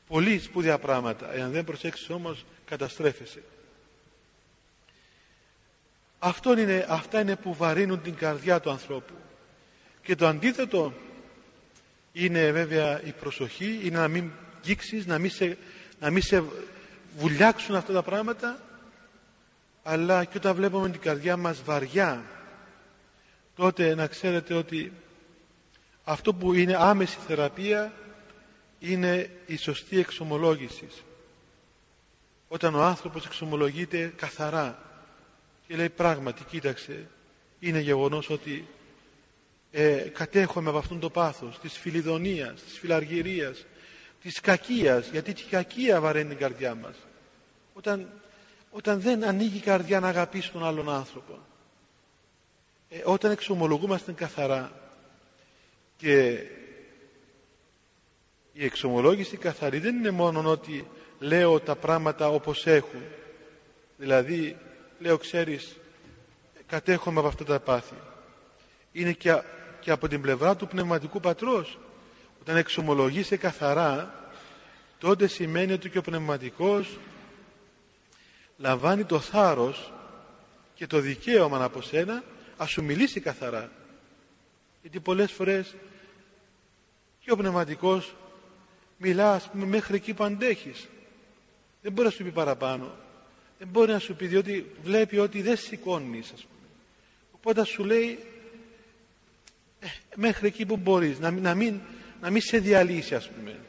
πολύ σπουδαία πράγματα. Εάν δεν προσέξεις όμως καταστρέφεσαι. Αυτό είναι, αυτά είναι που βαρύνουν την καρδιά του ανθρώπου. Και το αντίθετο είναι βέβαια η προσοχή είναι να μην γίξεις να μην σε, να μην σε βουλιάξουν αυτά τα πράγματα αλλά και όταν βλέπουμε την καρδιά μας βαριά τότε να ξέρετε ότι αυτό που είναι άμεση θεραπεία είναι η σωστή εξομολόγηση. Όταν ο άνθρωπος εξομολογείται καθαρά και λέει πράγματι κοίταξε είναι γεγονός ότι ε, κατέχομαι από αυτόν το πάθος της φιλιδονίας, της φιλαργυρίας, της κακίας, γιατί και η κακία βαραίνει την καρδιά μας. Όταν, όταν δεν ανοίγει η καρδιά να αγαπήσει τον άλλον άνθρωπο. Ε, όταν εξομολογούμαστε καθαρά και η εξομολόγηση καθαρή δεν είναι μόνο ότι λέω τα πράγματα όπως έχουν. Δηλαδή, λέω, ξέρεις, κατέχομαι από αυτά τα πάθη. Είναι και, και από την πλευρά του πνευματικού πατρός. Όταν εξομολογείσαι καθαρά, τότε σημαίνει ότι και ο πνευματικός λαμβάνει το θάρρος και το δικαίωμα από σένα να σου μιλήσει καθαρά. Γιατί πολλές φορές και ο πνευματικός μιλάς μέχρι εκεί που αντέχεις. Δεν μπορεί να σου πει παραπάνω. Δεν μπορεί να σου πει διότι βλέπει ότι δεν σηκώνεις ας πούμε. Οπότε σου λέει ε, μέχρι εκεί που μπορείς να, να, μην, να μην σε διαλύσει ας πούμε.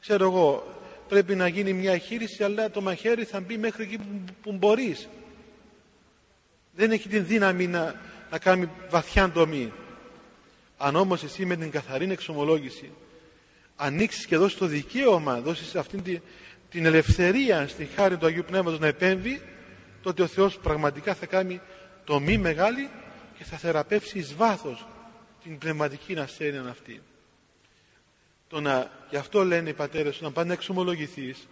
Ξέρω εγώ πρέπει να γίνει μια εγχείρηση αλλά το μαχαίρι θα μπει μέχρι εκεί που, που μπορείς. Δεν έχει την δύναμη να, να κάνει βαθιά τομή. Αν όμως εσύ με την καθαρή εξομολόγηση ανοίξεις και δώσεις το δικαίωμα, δώσεις αυτήν την, την ελευθερία στη χάρη του Αγίου Πνεύματος να επέμβει, τότε ο Θεός πραγματικά θα κάνει το μη μεγάλη και θα θεραπεύσει εις βάθος την πνευματική ασθένεια αυτή. Το να, γι' αυτό λένε οι πατέρες να πάνε να εξομολογηθείς.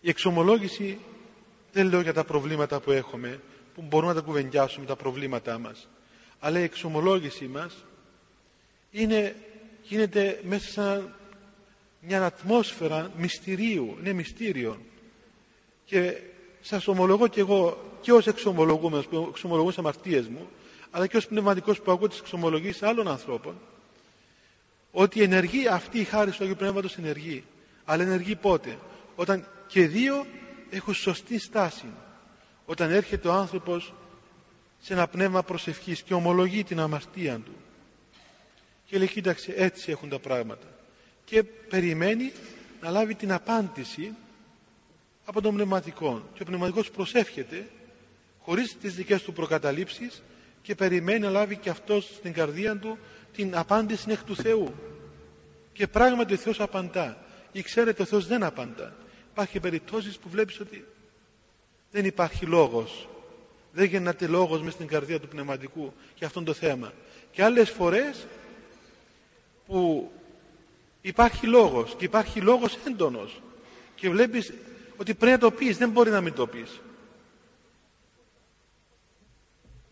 Η εξομολόγηση δεν λέω για τα προβλήματα που έχουμε, που μπορούμε να τα κουβεντιάσουμε τα προβλήματά μας. Αλλά η εξομολόγηση μας είναι, γίνεται μέσα σε μια ατμόσφαιρα μυστηρίου, είναι μυστήριο. Και σας ομολογώ και εγώ και ως εξομολογούμενος που εξομολογούν σε αμαρτίες μου, αλλά και ως πνευματικός που ακούω τις εξομολογίες άλλων ανθρώπων, ότι ενεργεί αυτή η χάρη του Αγίου Πνεύματος ενεργεί. Αλλά ενεργεί πότε; Όταν και δύο έχουν σωστή στάση. Όταν έρχεται ο άνθρωπος σε ένα πνεύμα προσευχής και ομολογεί την αμαρτία του. Και λέει κοίταξε έτσι έχουν τα πράγματα. Και περιμένει να λάβει την απάντηση από τον πνευματικό. Και ο πνευματικός προσεύχεται χωρίς τις δικές του προκαταλήψεις και περιμένει να λάβει και αυτός στην καρδία του την απάντηση εκ του Θεού. Και πράγματι ο Θεός απαντά. Ή ξέρετε ο Θεός δεν απαντά. Υπάρχει περιπτώσεις που βλέπεις ότι δεν υπάρχει λόγος. Δεν γεννάται λόγος μέσα στην καρδία του πνευματικού για αυτό το θέμα. Και άλλες φορές που υπάρχει λόγος και υπάρχει λόγος έντονος και βλέπεις ότι πρέπει να το πεις, δεν μπορεί να μην το πεις.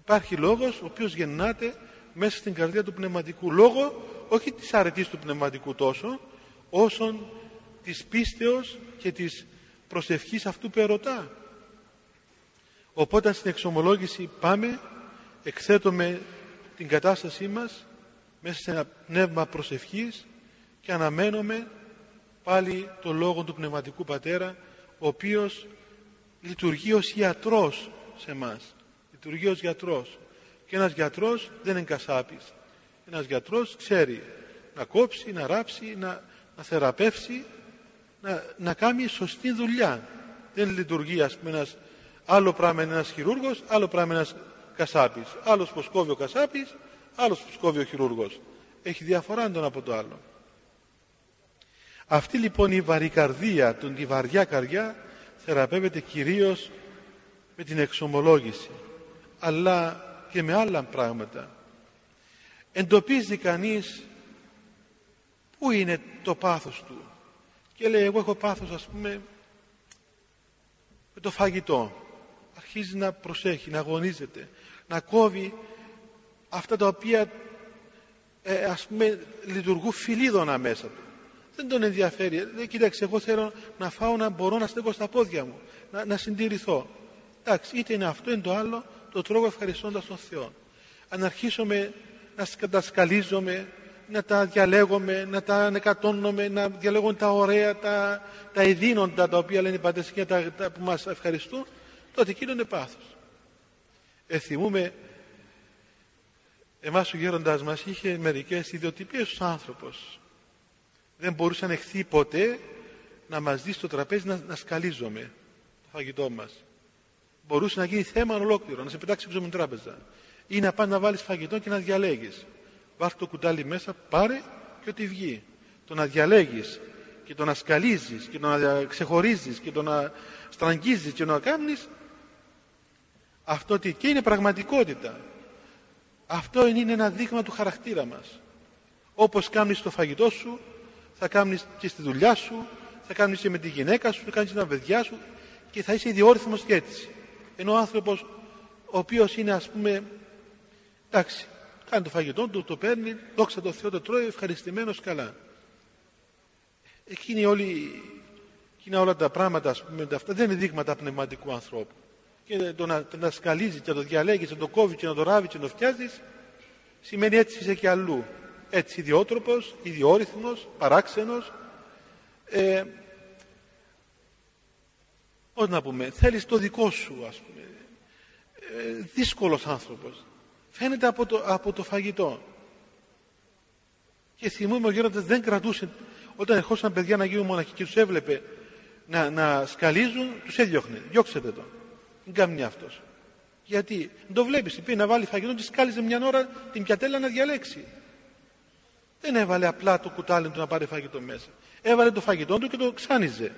Υπάρχει λόγος ο οποίος γεννάται μέσα στην καρδία του πνευματικού. Λόγω όχι της αρετής του πνευματικού τόσο, όσον της πίστεως και της προσευχής αυτού που ερωτά. Οπότε στην εξομολόγηση πάμε, εκθέτουμε την κατάστασή μας μέσα σε ένα πνεύμα προσευχής και αναμένουμε πάλι το λόγο του Πνευματικού Πατέρα ο οποίος λειτουργεί ως ιατρός σε μας. Λειτουργεί ως γιατρός. Και ένας γιατρός δεν είναι κασάπης. Ένας γιατρός ξέρει να κόψει, να ράψει, να, να θεραπεύσει να, να κάνει σωστή δουλειά. Δεν λειτουργεί ας πούμε ένας άλλο πράγμα είναι ένας χειρούργος άλλο πράγμα είναι ένας κασάπης άλλος που σκόβει ο κασάπης άλλος που σκόβει ο χειρούργος έχει διαφορά τον από το άλλο αυτή λοιπόν η βαρικαρδία, τον, τη βαριά καρδιά θεραπεύεται κυρίως με την εξομολόγηση αλλά και με άλλα πράγματα. Εντοπίζει κανείς πού είναι το πάθος του και λέει εγώ έχω πάθος ας πούμε με το φαγητό. Αρχίζει να προσέχει, να αγωνίζεται, να κόβει αυτά τα οποία ε, ας πούμε λειτουργούν φιλίδωνα μέσα του δεν τον ενδιαφέρει. Δεν κοίταξε, εγώ θέλω να φάω να μπορώ να στέκω στα πόδια μου, να, να συντηρηθώ. Εντάξει, είτε είναι αυτό, είτε το άλλο, το τρώγω ευχαριστώντας τον Θεό. Αν αρχίσουμε να κατασκαλίζομαι, να τα διαλέγουμε, να τα ανεκατώνουμε, να διαλέγουμε τα ωραία, τα, τα εδίνοντα τα οποία λένε οι πατέρες και τα, τα που μας ευχαριστούν, τότε εκείνο είναι πάθος. Εθιμούμε, εμάς ο γέροντας μας είχε μερικές ιδιοτυπίες στους άνθρωπος δεν μπορούσε να ανεχθεί ποτέ να μας δει στο τραπέζι να, να σκαλίζομαι το φαγητό μας. Μπορούσε να γίνει θέμα ολόκληρο, να σε πετάξει έξω με την τράπεζα. Ή να πας να βάλεις φαγητό και να διαλέγεις. Βάρ το κουτάλι μέσα, πάρε και ό,τι βγει. Το να διαλέγεις και το να σκαλίζεις και το να ξεχωρίζεις και το να στραγγίζεις και να κάνεις αυτό και είναι πραγματικότητα. Αυτό είναι ένα δείγμα του χαρακτήρα μας. Όπως κάνεις το φαγητό σου, θα κάνεις και στη δουλειά σου, θα κάνεις και με τη γυναίκα σου, θα κάνεις και με τα παιδιά σου και θα είσαι ιδιόρυθμος και έτσι. Ενώ ο άνθρωπος ο οποίος είναι ας πούμε, εντάξει, κάνει το φαγητό του, το παίρνει, δόξα τω Θεώ, το τρώει, ευχαριστημένος καλά. Εκείνη όλη, εκείνα όλα τα πράγματα, ας πούμε, αυτά δεν είναι δείγματα πνευματικού ανθρώπου. Και το να, το να σκαλίζει και να το διαλέγεις, να το κόβεις και να το ράβεις και να το φτιάζεις, σημαίνει έτσι είσαι και αλλού. Έτσι ιδιότροπος, ιδιόρυθμος, παράξενος. Ε, πώς να πούμε, θέλεις το δικό σου ας πούμε. Ε, δύσκολος άνθρωπος. Φαίνεται από το, από το φαγητό. Και θυμούμαι ο γέροντας δεν κρατούσε, όταν ερχόταν παιδιά να γίνουν μοναχοί και τους έβλεπε να, να σκαλίζουν, τους έδιωχνε. Διώξετε το. Δεν κάνει αυτός. Γιατί το βλέπεις, πήγε να βάλει φαγητό και σκάλιζε μια ώρα την πιατέλα να διαλέξει. Δεν έβαλε απλά το κουτάλι του να πάρει φαγητό μέσα. Έβαλε το φαγητό του και το ξάνιζε.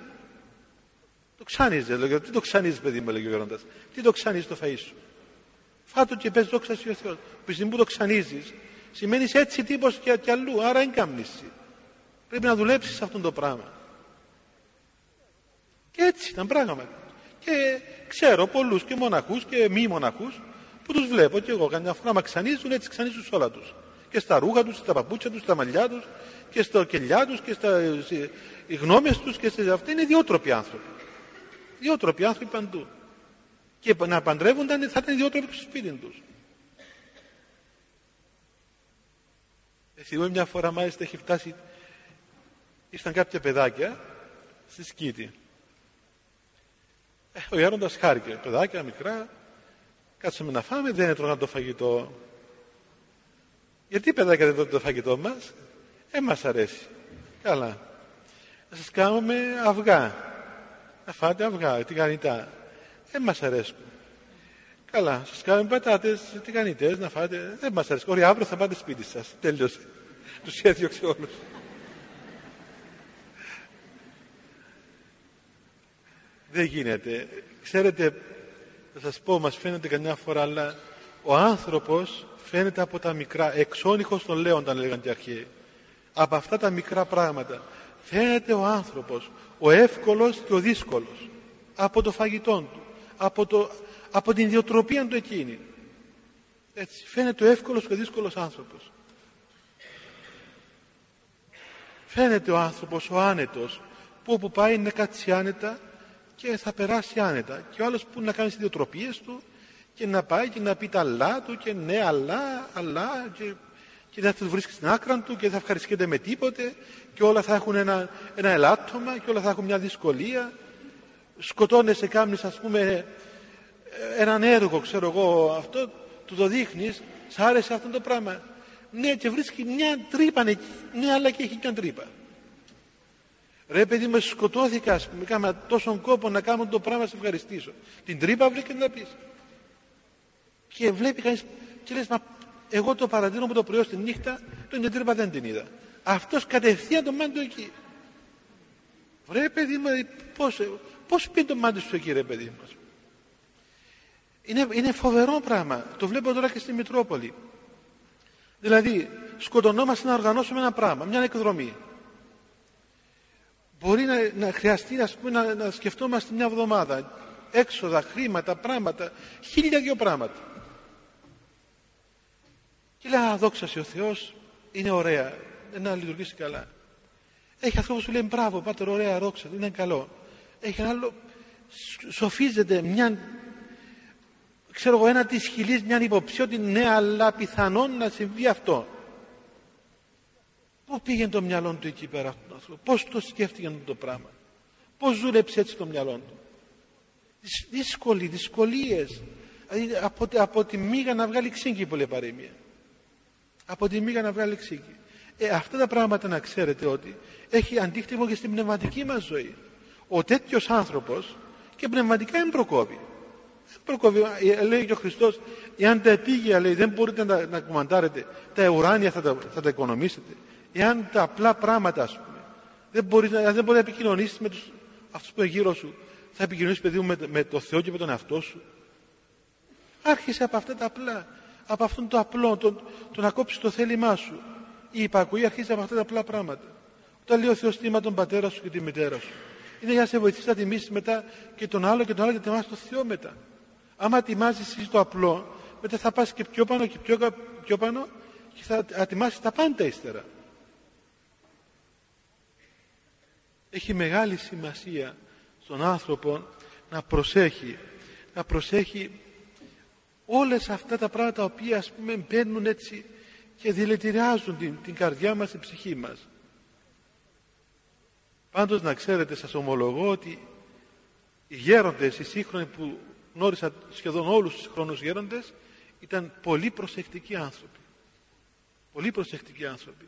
Το ξάνιζε. Λέγε, τι το ξάνιζες, παιδί μου, λέγει ο Γερόντα. Τι το ξάνιζες το φαΐ σου; Φάτο και πες δόξα ο Θεός. Που στιγμή που το ξανίζει, σημαίνει έτσι τύπος και, και αλλού. Άρα είναι κάμνηση. Πρέπει να δουλέψεις αυτό το πράγμα. Και έτσι ήταν πράγμα. Και ξέρω πολλούς και μοναχούς και μη μοναχούς που τους βλέπω και εγώ καμιά φορά μα ξανίζουν έτσι ξανίζουν όλα τους και στα ρούχα τους, στα παπούτσια τους, στα μαλλιά τους και στα κελιά τους και στα οι γνώμες τους και στα... αυτοί είναι ιδιότροποι άνθρωποι. Ιδιότροποι άνθρωποι παντού. Και να παντρεύονταν θα ήταν ιδιότροποι στο σπίτι τους. Θυμούμαι μια φορά μάλιστα έχει φτάσει ήρθαν κάποια παιδάκια στη σκήτη. Ε, ο Ιέροντας χάρηκε, παιδάκια μικρά, κάτσαμε να φάμε, δεν έτρωγαν το φαγητό. Γιατί παιδάκια δεν το φαγητό μας; Ε, μας αρέσει. Καλά. Να σας κάνουμε αυγά. Να φάτε αυγά, τηγανιτά. Ε, μας αρέσουν. Καλά. Σας κάνουμε πατάτες, τηγανιτές, να φάτε. Δεν μας αρέσει. Ωραία, αύριο θα πάτε σπίτι σας. Τέλειωσε. Τους έδιωξε όλους. Δεν γίνεται. Ξέρετε, θα σας πω, μας φαίνεται καμιά φορά, αλλά ο άνθρωπος φαίνεται από τα μικρά, εξώνυχος των λέονταν λέγανε και αρχαίοι. Από αυτά τα μικρά πράγματα φαίνεται ο άνθρωπος, ο εύκολος και ο δύσκολος. Από το φαγητό του, από, το, από την ιδιοτροπία του εκείνη. Έτσι, φαίνεται ο εύκολος και ο δύσκολος άνθρωπος. Φαίνεται ο άνθρωπος, ο άνετος, που όπου πάει να κάτσει άνετα και θα περάσει άνετα. Και ο άλλος που να κάνει τις ιδιοτροπίες του και να πάει και να πει τα αλλά του και ναι αλλά, αλλά και, και δεν θα το βρίσκεις στην άκρα του και δεν θα ευχαριστιέται με τίποτε και όλα θα έχουν ένα, ένα ελάττωμα και όλα θα έχουν μια δυσκολία. Σκοτώνεσαι κάμνεις ας πούμε έναν έργο ξέρω εγώ αυτό του το δείχνεις σ' άρεσε αυτό το πράγμα. Ναι και βρίσκει μια τρύπα εκεί. Ναι αλλά και έχει μια τρύπα Ρε παιδί μου σκοτώθηκα, ας πούμε, κάμα τόσο κόπο να κάνω το πράγμα σε ευχαριστήσω. Την τρύπα βρίσκεται να πεις. Και βλέπει κανείς και λες μα εγώ το παρατηρώ με το πρωί στη νύχτα τον τρύπα δεν την είδα αυτός κατευθείαν το μάτι του εκεί. Ρε παιδί μου πώς, πώς πει το μάτι σου εκεί ρε παιδί μας είναι, είναι φοβερό πράγμα. Το βλέπω τώρα και στη Μητρόπολη. Δηλαδή σκοτωνόμαστε να οργανώσουμε ένα πράγμα μια εκδρομή μπορεί να, να χρειαστεί ας πούμε, να, να σκεφτόμαστε μια εβδομάδα έξοδα, χρήματα, πράγματα χίλια δυο πράγματα και λέει, Α, δόξα ο Θεός, είναι ωραία, να λειτουργήσει καλά. Έχει αυτό που σου λέει, μπράβο, πάτερ, ωραία, δόξα, είναι καλό. Έχει ένα άλλο, σοφίζεται μια, ξέρω εγώ, ένα της χιλής, μια υποψία ότι ναι, αλλά πιθανόν να συμβεί αυτό. Πού πήγε το μυαλό του εκεί πέρα αυτόν τον άνθρωπο, πώς το σκέφτηκε το πράγμα, πώς δούλεψε έτσι το μυαλό του; Δύσκολοι, δυσκολίες. Δηλαδή από, από τη μήγα να βγάλει ξύγκη πολύ παροιμία από τη μήγα να βγάλει ξύκη. Ε, αυτά τα πράγματα να ξέρετε ότι έχει αντίκτυπο και στην πνευματική μας ζωή. Ο τέτοιος άνθρωπος και πνευματικά δεν προκόβει. Δεν προκόβει. Ε, λέει και ο Χριστός, εάν τα επίγεια λέει, δεν μπορείτε να, να κουμαντάρετε, τα ουράνια θα τα, θα τα οικονομήσετε. Εάν τα απλά πράγματα, ας πούμε, δεν μπορείς να, δεν μπορείς να επικοινωνήσεις με τους, αυτούς που είναι γύρω σου, θα επικοινωνήσεις παιδί μου με, με το Θεό και με τον εαυτό σου. Άρχισε από αυτά τα απλά, από αυτόν το απλό, το, το να κόψει το θέλημά σου. Η υπακοή αρχίζει από αυτά τα απλά πράγματα. Όταν λέει ο Θεός τίμα τον πατέρα σου και τη μητέρα σου. Είναι για να σε βοηθήσει να τιμήσεις μετά και τον άλλο και τον άλλο και τιμάς το Θεό μετά. Άμα τιμάζεις εσύ το απλό, μετά θα πας και πιο πάνω και πιο, πιο πάνω και θα ατιμάσει τα πάντα ύστερα. Έχει μεγάλη σημασία στον άνθρωπο να προσέχει, να προσέχει όλες αυτά τα πράγματα τα οποία ας πούμε μπαίνουν έτσι και δηλετηριάζουν την, την καρδιά μας, την ψυχή μας. Πάντως να ξέρετε σας ομολογώ ότι οι γέροντες, οι σύγχρονοι που γνώρισα σχεδόν όλους τους χρόνους γέροντες ήταν πολύ προσεκτικοί άνθρωποι. Πολύ προσεκτικοί άνθρωποι.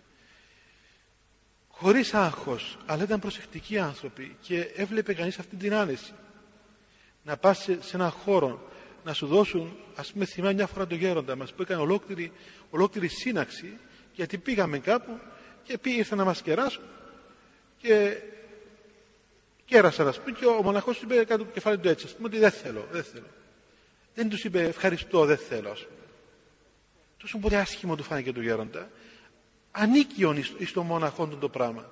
Χωρίς άγχος, αλλά ήταν προσεκτικοί άνθρωποι και έβλεπε κανείς αυτή την άνεση. Να πας σε, σε έναν χώρο να σου δώσουν, ας πούμε θυμάμαι μια φορά το γέροντα μας που έκανε ολόκληρη, ολόκληρη σύναξη γιατί πήγαμε κάπου και πήγε, ήρθαν να μας κεράσουν και κέρασαν ας πούμε και ο μοναχός του είπε κάτω το κεφάλι του έτσι ας πούμε ότι δεν θέλω, δεν θέλω. Δεν τους είπε ευχαριστώ, δεν θέλω ας πούμε. Τόσο πολύ άσχημο του φάνηκε το γέροντα. Ανήκει εις το μοναχόν του το πράγμα.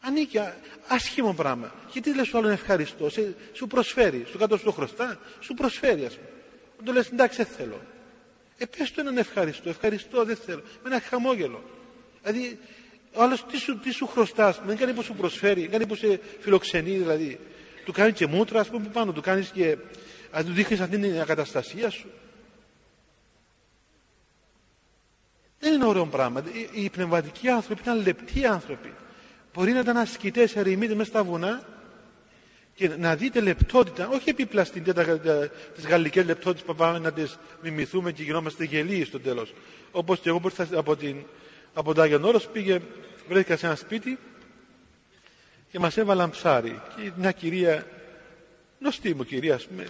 Ανήκει άσχημο πράγμα. Γιατί λες σου άλλον ευχαριστώ, σε, σου προσφέρει, σου κάτω σου χρωστά, σου προσφέρει ας πούμε. Όταν λες εντάξει δεν θέλω. Ε πες του έναν ευχαριστώ, ευχαριστώ δεν θέλω. Με ένα χαμόγελο. Δηλαδή ο άλλος τι σου, τι σου χρωστάς, δεν κάνει που σου προσφέρει, δεν κάνει που σε φιλοξενεί δηλαδή. Του κάνει και μούτρα ας πούμε που πάνω, του κάνεις και αν του δείχνεις αυτήν την ακαταστασία σου. Δεν είναι ωραίο πράγμα. Οι πνευματικοί άνθρωποι ήταν λεπτοί άνθρωποι. Μπορεί να ήταν ασκητές ερημίτες μέσα στα βουνά και να δείτε λεπτότητα, όχι επίπλαστη τις γαλλικές λεπτότητες που πάμε να τις μιμηθούμε και γινόμαστε γελίοι στο τέλος. Όπως και εγώ που ήρθα από, την, από τον Άγιον Όρος πήγε, βρέθηκα σε ένα σπίτι και μας έβαλαν ψάρι. Και μια κυρία, γνωστή μου κυρία, ας πούμε,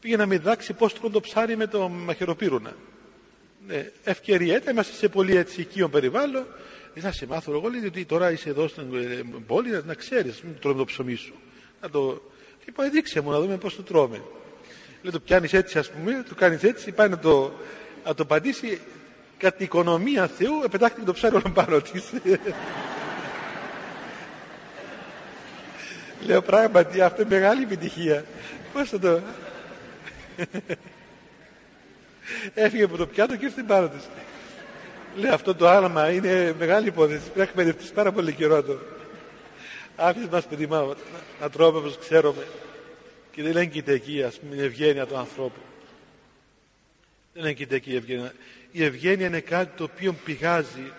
πήγε να με δάξει πώς τρώνε το ψάρι με το μαχαιροπύρουνα. Ναι, ευκαιρία, είμαστε σε πολύ έτσι οικείο περιβάλλον δεν θα σε μάθω εγώ, λέει, ότι τώρα είσαι εδώ στην ε, πόλη, να ξέρεις, μην τρώμε το ψωμί σου. Να το... Είπα, δείξε μου να δούμε πώς το τρώμε. Λέει, το πιάνεις έτσι, ας πούμε, το κάνεις έτσι, πάει να το, να το πατήσει. Κατά οικονομία Θεού, επετάχθηκε το ψάρι όλο πάνω της. Λέω πράγματι, αυτό είναι μεγάλη επιτυχία. Πώς θα το. Έφυγε από το πιάτο και ήρθε πάνω της. Λέει αυτό το άλμα είναι μεγάλη υπόθεση. Πρέπει να εκπαιδευτείς πάρα πολύ καιρό το. Άφησε μας παιδί να, να τρώμε όπως ξέρουμε. Και δεν έγκυται εκεί, ας πούμε, η ευγένεια του ανθρώπου. Δεν έγκυται εκεί η ευγένεια. Η ευγένεια είναι κάτι το οποίο πηγάζει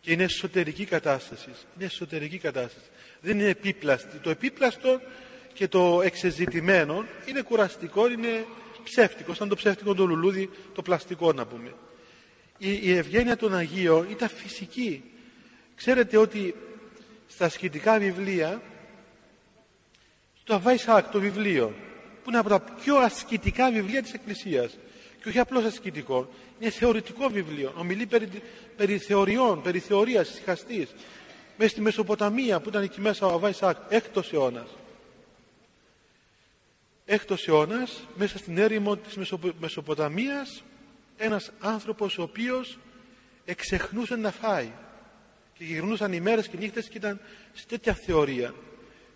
και είναι εσωτερική κατάσταση. Είναι εσωτερική κατάσταση. Δεν είναι επίπλαστη. Το επίπλαστο και το εξεζητημένο είναι κουραστικό, είναι ψεύτικο. Σαν το ψεύτικο το λουλούδι, το πλαστικό να πούμε η, ευγένεια των Αγίων ήταν φυσική. Ξέρετε ότι στα σχετικά βιβλία, το Αβάισακ, το βιβλίο, που είναι από τα πιο ασκητικά βιβλία της Εκκλησίας, και όχι απλώς ασκητικό, είναι θεωρητικό βιβλίο. Ομιλεί περί, περί θεωριών, περί θεωρίας συχαστής. Μέσα στη Μεσοποταμία που ήταν εκεί μέσα ο Αβάισακ, έκτος αιώνας. Έκτος αιώνας, μέσα στην έρημο της Μεσοποταμίας, ένας άνθρωπος ο οποίος εξεχνούσε να φάει. Και γυρνούσαν οι μέρες και νύχτες και ήταν σε τέτοια θεωρία.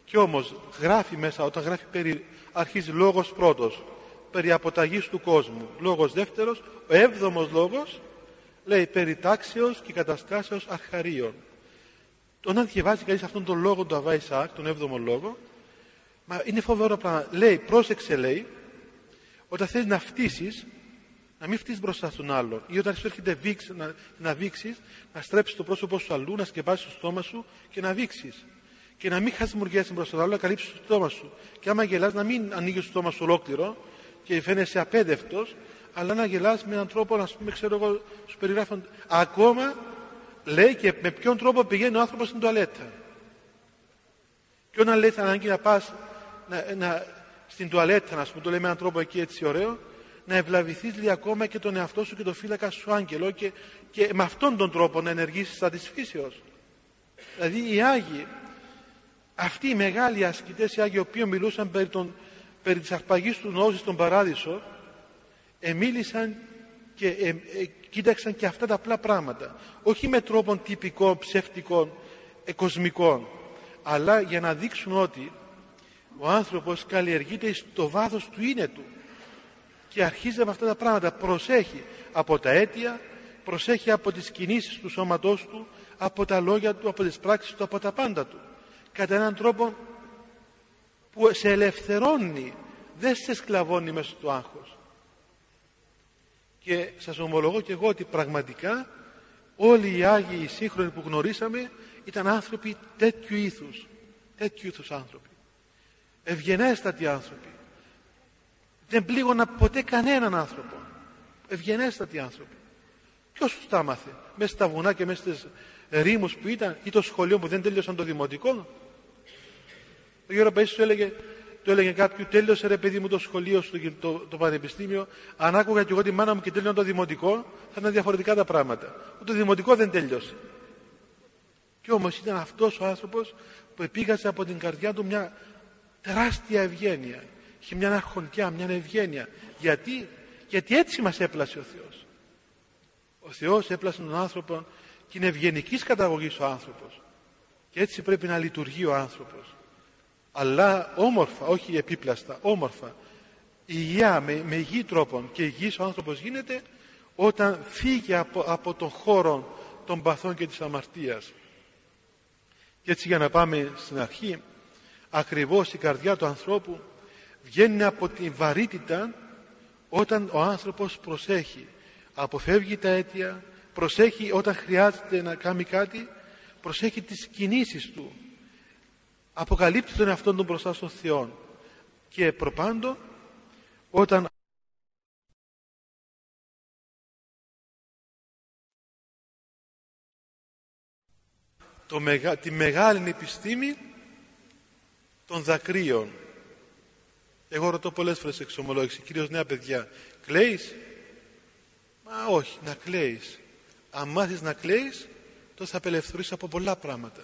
Και όμως γράφει μέσα όταν γράφει περί αρχίζει λόγος πρώτος περί αποταγής του κόσμου. Λόγος δεύτερος ο έβδομος λόγος λέει περί τάξεως και καταστάσεως αρχαρίων. Όταν διαβάζει κανείς αυτόν τον λόγο του Αβάη Σάκ, τον έβδομο λόγο μα είναι φοβερό πράγμα λέει πρόσεξε λέει όταν θες να φτύσεις να μην φτύσεις μπροστά στον άλλο. Ή όταν σου έρχεται βήξ, να, να βήξεις, να στρέψεις το πρόσωπό σου αλλού, να σκεπάσεις το στόμα σου και να βήξεις. Και να μην χασμουργιάσει μπροστά στον άλλο, να καλύψεις το στόμα σου. Και άμα γελάς, να μην ανοίγεις το στόμα σου ολόκληρο και φαίνεσαι απέδευτος, αλλά να γελάς με έναν τρόπο, να πούμε, ξέρω εγώ, σου περιγράφω. Ακόμα λέει και με ποιον τρόπο πηγαίνει ο άνθρωπος στην τουαλέτα. Και όταν λέει θα ανάγκη να πας να, να, στην τουαλέτα, να πούμε, το λέει με έναν τρόπο εκεί έτσι ωραίο, να ευλαβηθείς λίγο ακόμα και τον εαυτό σου και τον φύλακα σου άγγελο και, και με αυτόν τον τρόπο να ενεργήσεις στα της φύσεως. Δηλαδή οι Άγιοι, αυτοί οι μεγάλοι ασκητές οι Άγιοι, οι οποίοι μιλούσαν περί, τον, περί της αρπαγής του νόου στον Παράδεισο, εμίλησαν και ε, ε, κοίταξαν και αυτά τα απλά πράγματα. Όχι με τρόπον τυπικών, ψευτικών, ε, κοσμικών, αλλά για να δείξουν ότι ο άνθρωπος καλλιεργείται στο βάθος του είναι του και αρχίζει από αυτά τα πράγματα. Προσέχει από τα αίτια προσέχει από τις κινήσεις του σώματός του από τα λόγια του, από τις πράξεις του, από τα πάντα του. Κατά έναν τρόπο που σε ελευθερώνει δεν σε σκλαβώνει μέσα στο άγχος. Και σας ομολογώ και εγώ ότι πραγματικά όλοι οι Άγιοι οι σύγχρονοι που γνωρίσαμε ήταν άνθρωποι τέτοιου ήθους τέτοιου ήθους άνθρωποι ευγενέστατοι άνθρωποι. Δεν πλήγωνα ποτέ κανέναν άνθρωπο. Ευγενέστατοι άνθρωποι. Ποιος τους τα άμαθε μέσα στα βουνά και μέσα στις ρήμους που ήταν ή το σχολείο που δεν τέλειωσαν το δημοτικό; Ο Γιώργος Παΐσιος έλεγε του έλεγε κάποιου τέλειωσε ρε παιδί μου το σχολείο στο το, το, πανεπιστήμιο. Αν άκουγα και εγώ τη μάνα μου και τέλειωνα το δημοτικό θα ήταν διαφορετικά τα πράγματα. Το δημοτικό δεν τέλειωσε και όμως ήταν αυτός ο άνθρωπος που επήγασε από την καρδιά του μια τεράστια ευγένεια. Είχε μια αρχοντιά, μια ευγένεια. Γιατί, γιατί έτσι μας έπλασε ο Θεός. Ο Θεός έπλασε τον άνθρωπο και είναι ευγενικής καταγωγής ο άνθρωπος. Και έτσι πρέπει να λειτουργεί ο άνθρωπος. Αλλά όμορφα, όχι επίπλαστα, όμορφα. Υγεία, με, με υγιή τρόπο και υγιής ο άνθρωπος γίνεται όταν φύγει από, από τον χώρο των παθών και της αμαρτίας. Και έτσι για να πάμε στην αρχή ακριβώς η καρδιά του ανθρώπου βγαίνει από τη βαρύτητα όταν ο άνθρωπος προσέχει. Αποφεύγει τα αίτια προσέχει όταν χρειάζεται να κάνει κάτι προσέχει τις κινήσεις του. Αποκαλύπτει τον εαυτόν του μπροστά στον Θεό. Και προπάντων όταν το μεγα, τη μεγάλη επιστήμη των δακρύων. Εγώ ρωτώ πολλές φορές εξομολόγηση κυρίως νέα παιδιά κλαίεις; Μα όχι να κλαίεις. Αν μάθεις να κλαίεις τότε θα απελευθερώσεις από πολλά πράγματα.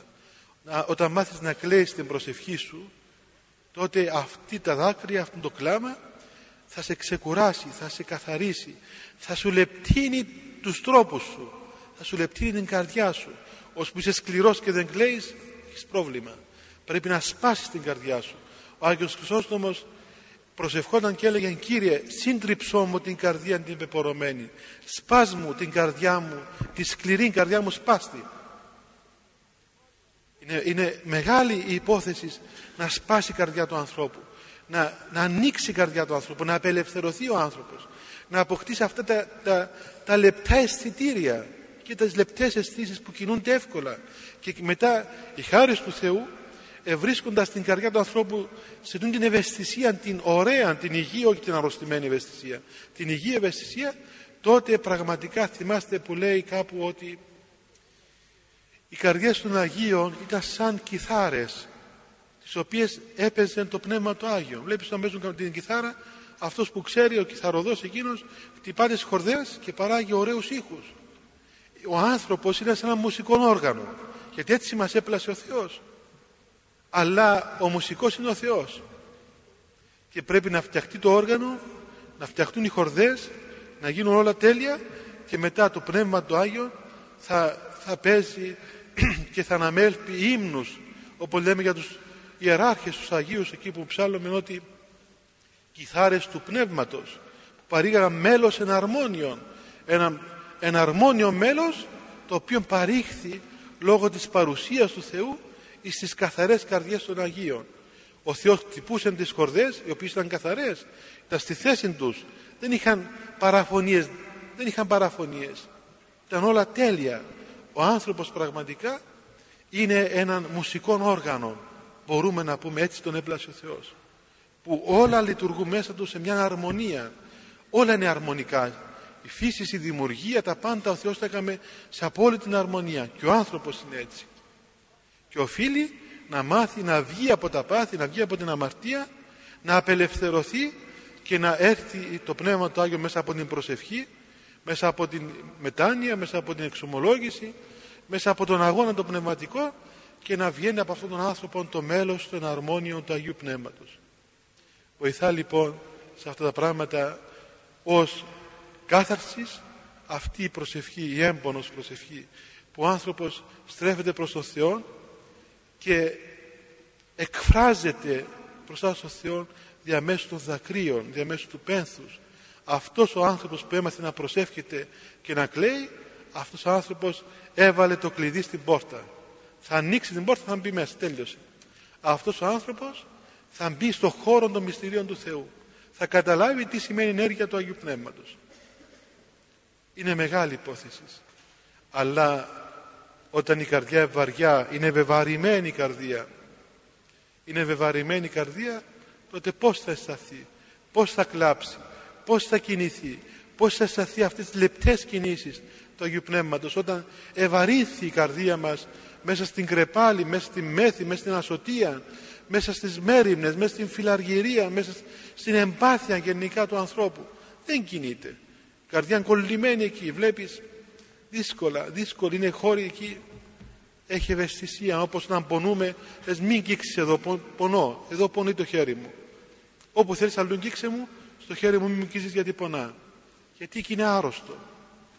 Όταν μάθεις να κλαίεις την προσευχή σου τότε αυτή τα δάκρυα, αυτό το κλάμα θα σε ξεκουράσει, θα σε καθαρίσει θα σου λεπτύνει τους τρόπους σου θα σου λεπτύνει την καρδιά σου. Ώσπου είσαι σκληρός και δεν κλαίεις έχεις πρόβλημα πρέπει να σπάσεις την καρδιά σου. Ο Άγιος Χρυσόστομος προσευχόταν και έλεγε Κύριε σύντριψό μου την καρδία την πεπορωμένη σπάς μου την καρδιά μου τη σκληρή καρδιά μου σπάστη είναι, είναι μεγάλη η υπόθεση να σπάσει η καρδιά του ανθρώπου να, να ανοίξει η καρδιά του ανθρώπου να απελευθερωθεί ο άνθρωπος να αποκτήσει αυτά τα, τα, τα λεπτά αισθητήρια και τις λεπτές αισθήσεις που κινούνται εύκολα. Και μετά η χάρη του Θεού βρίσκοντας την καρδιά του ανθρώπου σε την ευαισθησία την ωραία, την υγεία όχι την αρρωστημένη ευαισθησία την υγεία ευαισθησία τότε πραγματικά θυμάστε που λέει κάπου ότι οι καρδιές των Αγίων ήταν σαν κιθάρες τις οποίες έπαιζε το Πνεύμα του Άγιο βλέπεις όταν παίζουν την κιθάρα αυτός που ξέρει ο κιθαροδός εκείνος χτυπά τις χορδές και παράγει ωραίους ήχους. Ο άνθρωπος είναι σαν ένα μουσικό όργανο. Γιατί έτσι μας έπλασε ο Θεός αλλά ο μουσικός είναι ο Θεός. Και πρέπει να φτιαχτεί το όργανο να φτιαχτούν οι χορδές να γίνουν όλα τέλεια και μετά το Πνεύμα του Άγιο θα, θα παίζει και θα αναμέλπει ύμνους όπως λέμε για τους ιεράρχες τους Αγίους εκεί που ψάλλουμε ότι κιθάρες του Πνεύματος που παρήγαγαν μέλος εναρμόνιον ένα, ένα αρμόνιο μέλος το οποίο παρήχθη λόγω της παρουσίας του Θεού στις καθαρές καρδιές των Αγίων. Ο Θεός χτυπούσε τις χορδές οι οποίες ήταν καθαρές. Ήταν στη θέση τους. Δεν είχαν παραφωνίες δεν είχαν παραφωνίες. Ήταν όλα τέλεια. Ο άνθρωπος πραγματικά είναι έναν μουσικό όργανο μπορούμε να πούμε έτσι τον έπλασε ο Θεός. Που όλα λειτουργούν μέσα του σε μια αρμονία. Όλα είναι αρμονικά. Η φύση, η δημιουργία, τα πάντα ο Θεός τα έκαμε σε απόλυτη αρμονία. Και ο άνθρωπος είναι έτσι και οφείλει να μάθει να βγει από τα πάθη, να βγει από την αμαρτία να απελευθερωθεί και να έρθει το Πνεύμα του Άγιο μέσα από την προσευχή μέσα από την μετάνοια, μέσα από την εξομολόγηση μέσα από τον αγώνα το πνευματικό και να βγαίνει από αυτόν τον άνθρωπο το μέλος των αρμόνιων του Αγίου Πνεύματος. Βοηθά λοιπόν σε αυτά τα πράγματα ως κάθαρσης αυτή η προσευχή, η έμπονος προσευχή που ο άνθρωπος στρέφεται προς τον Θεό και εκφράζεται μπροστά στον Θεό διαμέσου των δακρύων, διαμέσου του πένθους. Αυτός ο άνθρωπος που έμαθε να προσεύχεται και να κλαίει, αυτός ο άνθρωπος έβαλε το κλειδί στην πόρτα. Θα ανοίξει την πόρτα, θα μπει μέσα, τέλειωσε. Αυτός ο άνθρωπος θα μπει στο χώρο των μυστηρίων του Θεού. Θα καταλάβει τι σημαίνει ενέργεια του Αγίου Πνεύματος. Είναι μεγάλη υπόθεση. Αλλά όταν η καρδιά βαριά, είναι βεβαρημένη η καρδία, είναι βεβαρημένη η καρδία, τότε πώς θα αισθανθεί, πώς θα κλάψει, πώς θα κινηθεί, πώς θα αισθανθεί αυτές τις λεπτές κινήσεις του Αγίου Πνεύματος όταν ευαρύθει η καρδία μας μέσα στην κρεπάλη, μέσα στη μέθη, μέσα στην ασωτεία, μέσα στις μέρημνες, μέσα στην φιλαργυρία, μέσα στην εμπάθεια γενικά του ανθρώπου. Δεν κινείται. Η καρδιά κολλημένη εκεί, βλέπεις δύσκολα, δύσκολη είναι χώρη εκεί. Έχει ευαισθησία, όπως να πονούμε, λες μην κήξεις εδώ, πονώ, εδώ πονεί το χέρι μου. Όπου θέλεις αλλού κήξε μου, στο χέρι μου μην μου γιατί πονά. Γιατί εκεί είναι άρρωστο.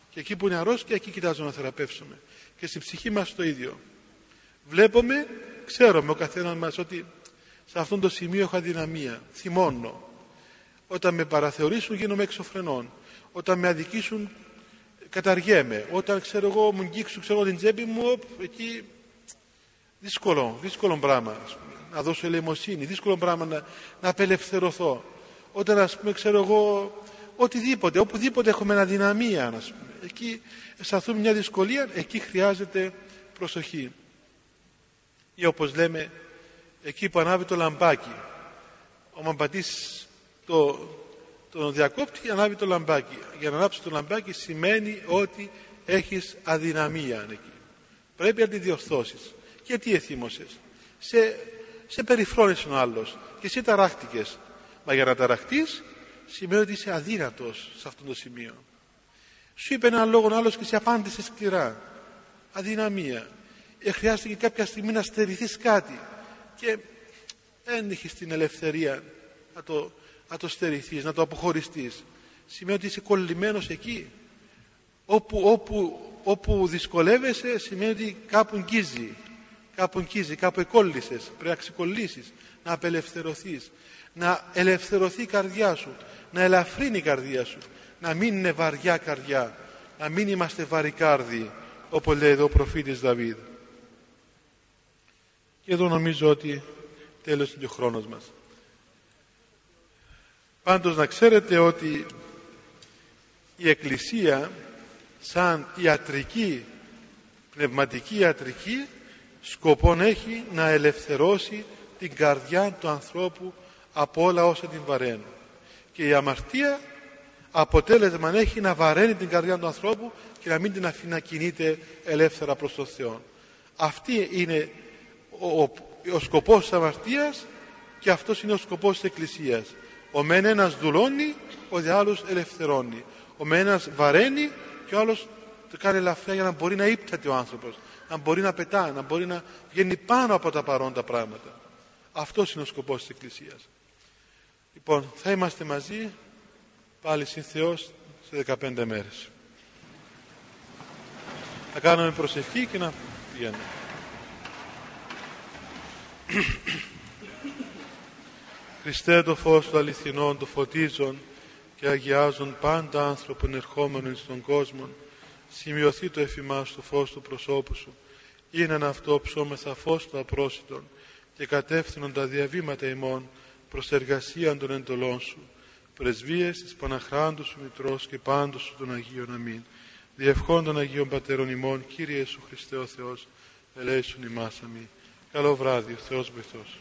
Και εκεί που είναι αρρώστια, εκεί κοιτάζω να θεραπεύσουμε. Και στην ψυχή μας το ίδιο. Βλέπουμε, ξέρουμε ο καθένας μας ότι σε αυτό το σημείο έχω αδυναμία. Θυμώνω. Όταν με παραθεωρήσουν γίνομαι εξωφρενών. Όταν με αδικήσουν καταργέμαι. Όταν ξέρω εγώ μου αγγίξουν ξέρω, την τσέπη μου, εκεί δύσκολο, δύσκολο πράγμα. Να δώσω ελεημοσύνη, δύσκολο πράγμα να, να απελευθερωθώ. Όταν ας πούμε ξέρω εγώ οτιδήποτε, οπουδήποτε έχουμε αδυναμία, ας πούμε. Εκεί αισθανθούμε μια δυσκολία, εκεί χρειάζεται προσοχή. Ή όπως λέμε, εκεί που ανάβει το λαμπάκι. Ο πατήσει το, το διακόπτη, ανάβει το λαμπάκι. Για να ανάψει το λαμπάκι σημαίνει ότι έχεις αδυναμία εκεί. Πρέπει να τη διορθώσεις. Γιατί εθίμωσες. Σε, σε περιφρόνησε ο άλλος και εσύ ταράχτηκες. Μα για να ταραχτείς σημαίνει ότι είσαι αδύνατος σε αυτό το σημείο. Σου είπε ένα λόγο άλλος και σε απάντησε σκληρά. Αδυναμία. Ε, χρειάστηκε κάποια στιγμή να στερηθείς κάτι και δεν έχεις την ελευθερία να το, να το στερηθείς, να το αποχωριστείς. Σημαίνει ότι είσαι κολλημένος εκεί. Όπου, όπου, όπου δυσκολεύεσαι σημαίνει ότι κάπου αγγίζει. Κάπου αγγίζει, κάπου εκόλλησες. Πρέπει να ξεκολλήσεις, να απελευθερωθείς. Να ελευθερωθεί η καρδιά σου να ελαφρύνει η καρδία σου να μην είναι βαριά καρδιά να μην είμαστε βαρικάρδοι όπως λέει εδώ ο προφήτης Δαβίδ και εδώ νομίζω ότι τέλος είναι ο χρόνος μας πάντως να ξέρετε ότι η Εκκλησία σαν ιατρική πνευματική ιατρική σκοπόν έχει να ελευθερώσει την καρδιά του ανθρώπου από όλα όσα την βαραίνουν και η αμαρτία αποτέλεσμα έχει να βαραίνει την καρδιά του ανθρώπου και να μην την αφήνει να κινείται ελεύθερα προς τον Θεό. Αυτή είναι ο, ο, ο σκοπός της αμαρτίας και αυτός είναι ο σκοπός της Εκκλησίας. Ο μεν ένας δουλώνει, ο δε άλλος ελευθερώνει. Ο μεν ένας βαραίνει και ο άλλος το κάνει ελαφριά για να μπορεί να ύπταται ο άνθρωπος, να μπορεί να πετά, να μπορεί να βγαίνει πάνω από τα παρόντα πράγματα. Αυτός είναι ο σκοπός της Εκκλησίας. Λοιπόν, θα είμαστε μαζί πάλι συν Θεός σε 15 μέρες. Θα κάνουμε προσευχή και να πηγαίνουμε. Χριστέ το φως του αληθινών, το φωτίζουν και αγιάζουν πάντα άνθρωπον ερχόμενων στον κόσμο. Σημειωθεί το εφημά στο φως του προσώπου σου. Είναι αυτό ψώμεθα φως του απρόσιτον και κατεύθυνον τα διαβήματα ημών προς εργασία των εντολών σου, πρεσβείες της Παναχράντου σου Μητρός και πάντως σου των Αγίων Αμήν. Διευχών των Αγίων Πατέρων ημών, Κύριε Ιησού Χριστέ ο Θεός, ελέησον ημάς αμήν. Καλό βράδυ, ο Θεός βοηθός.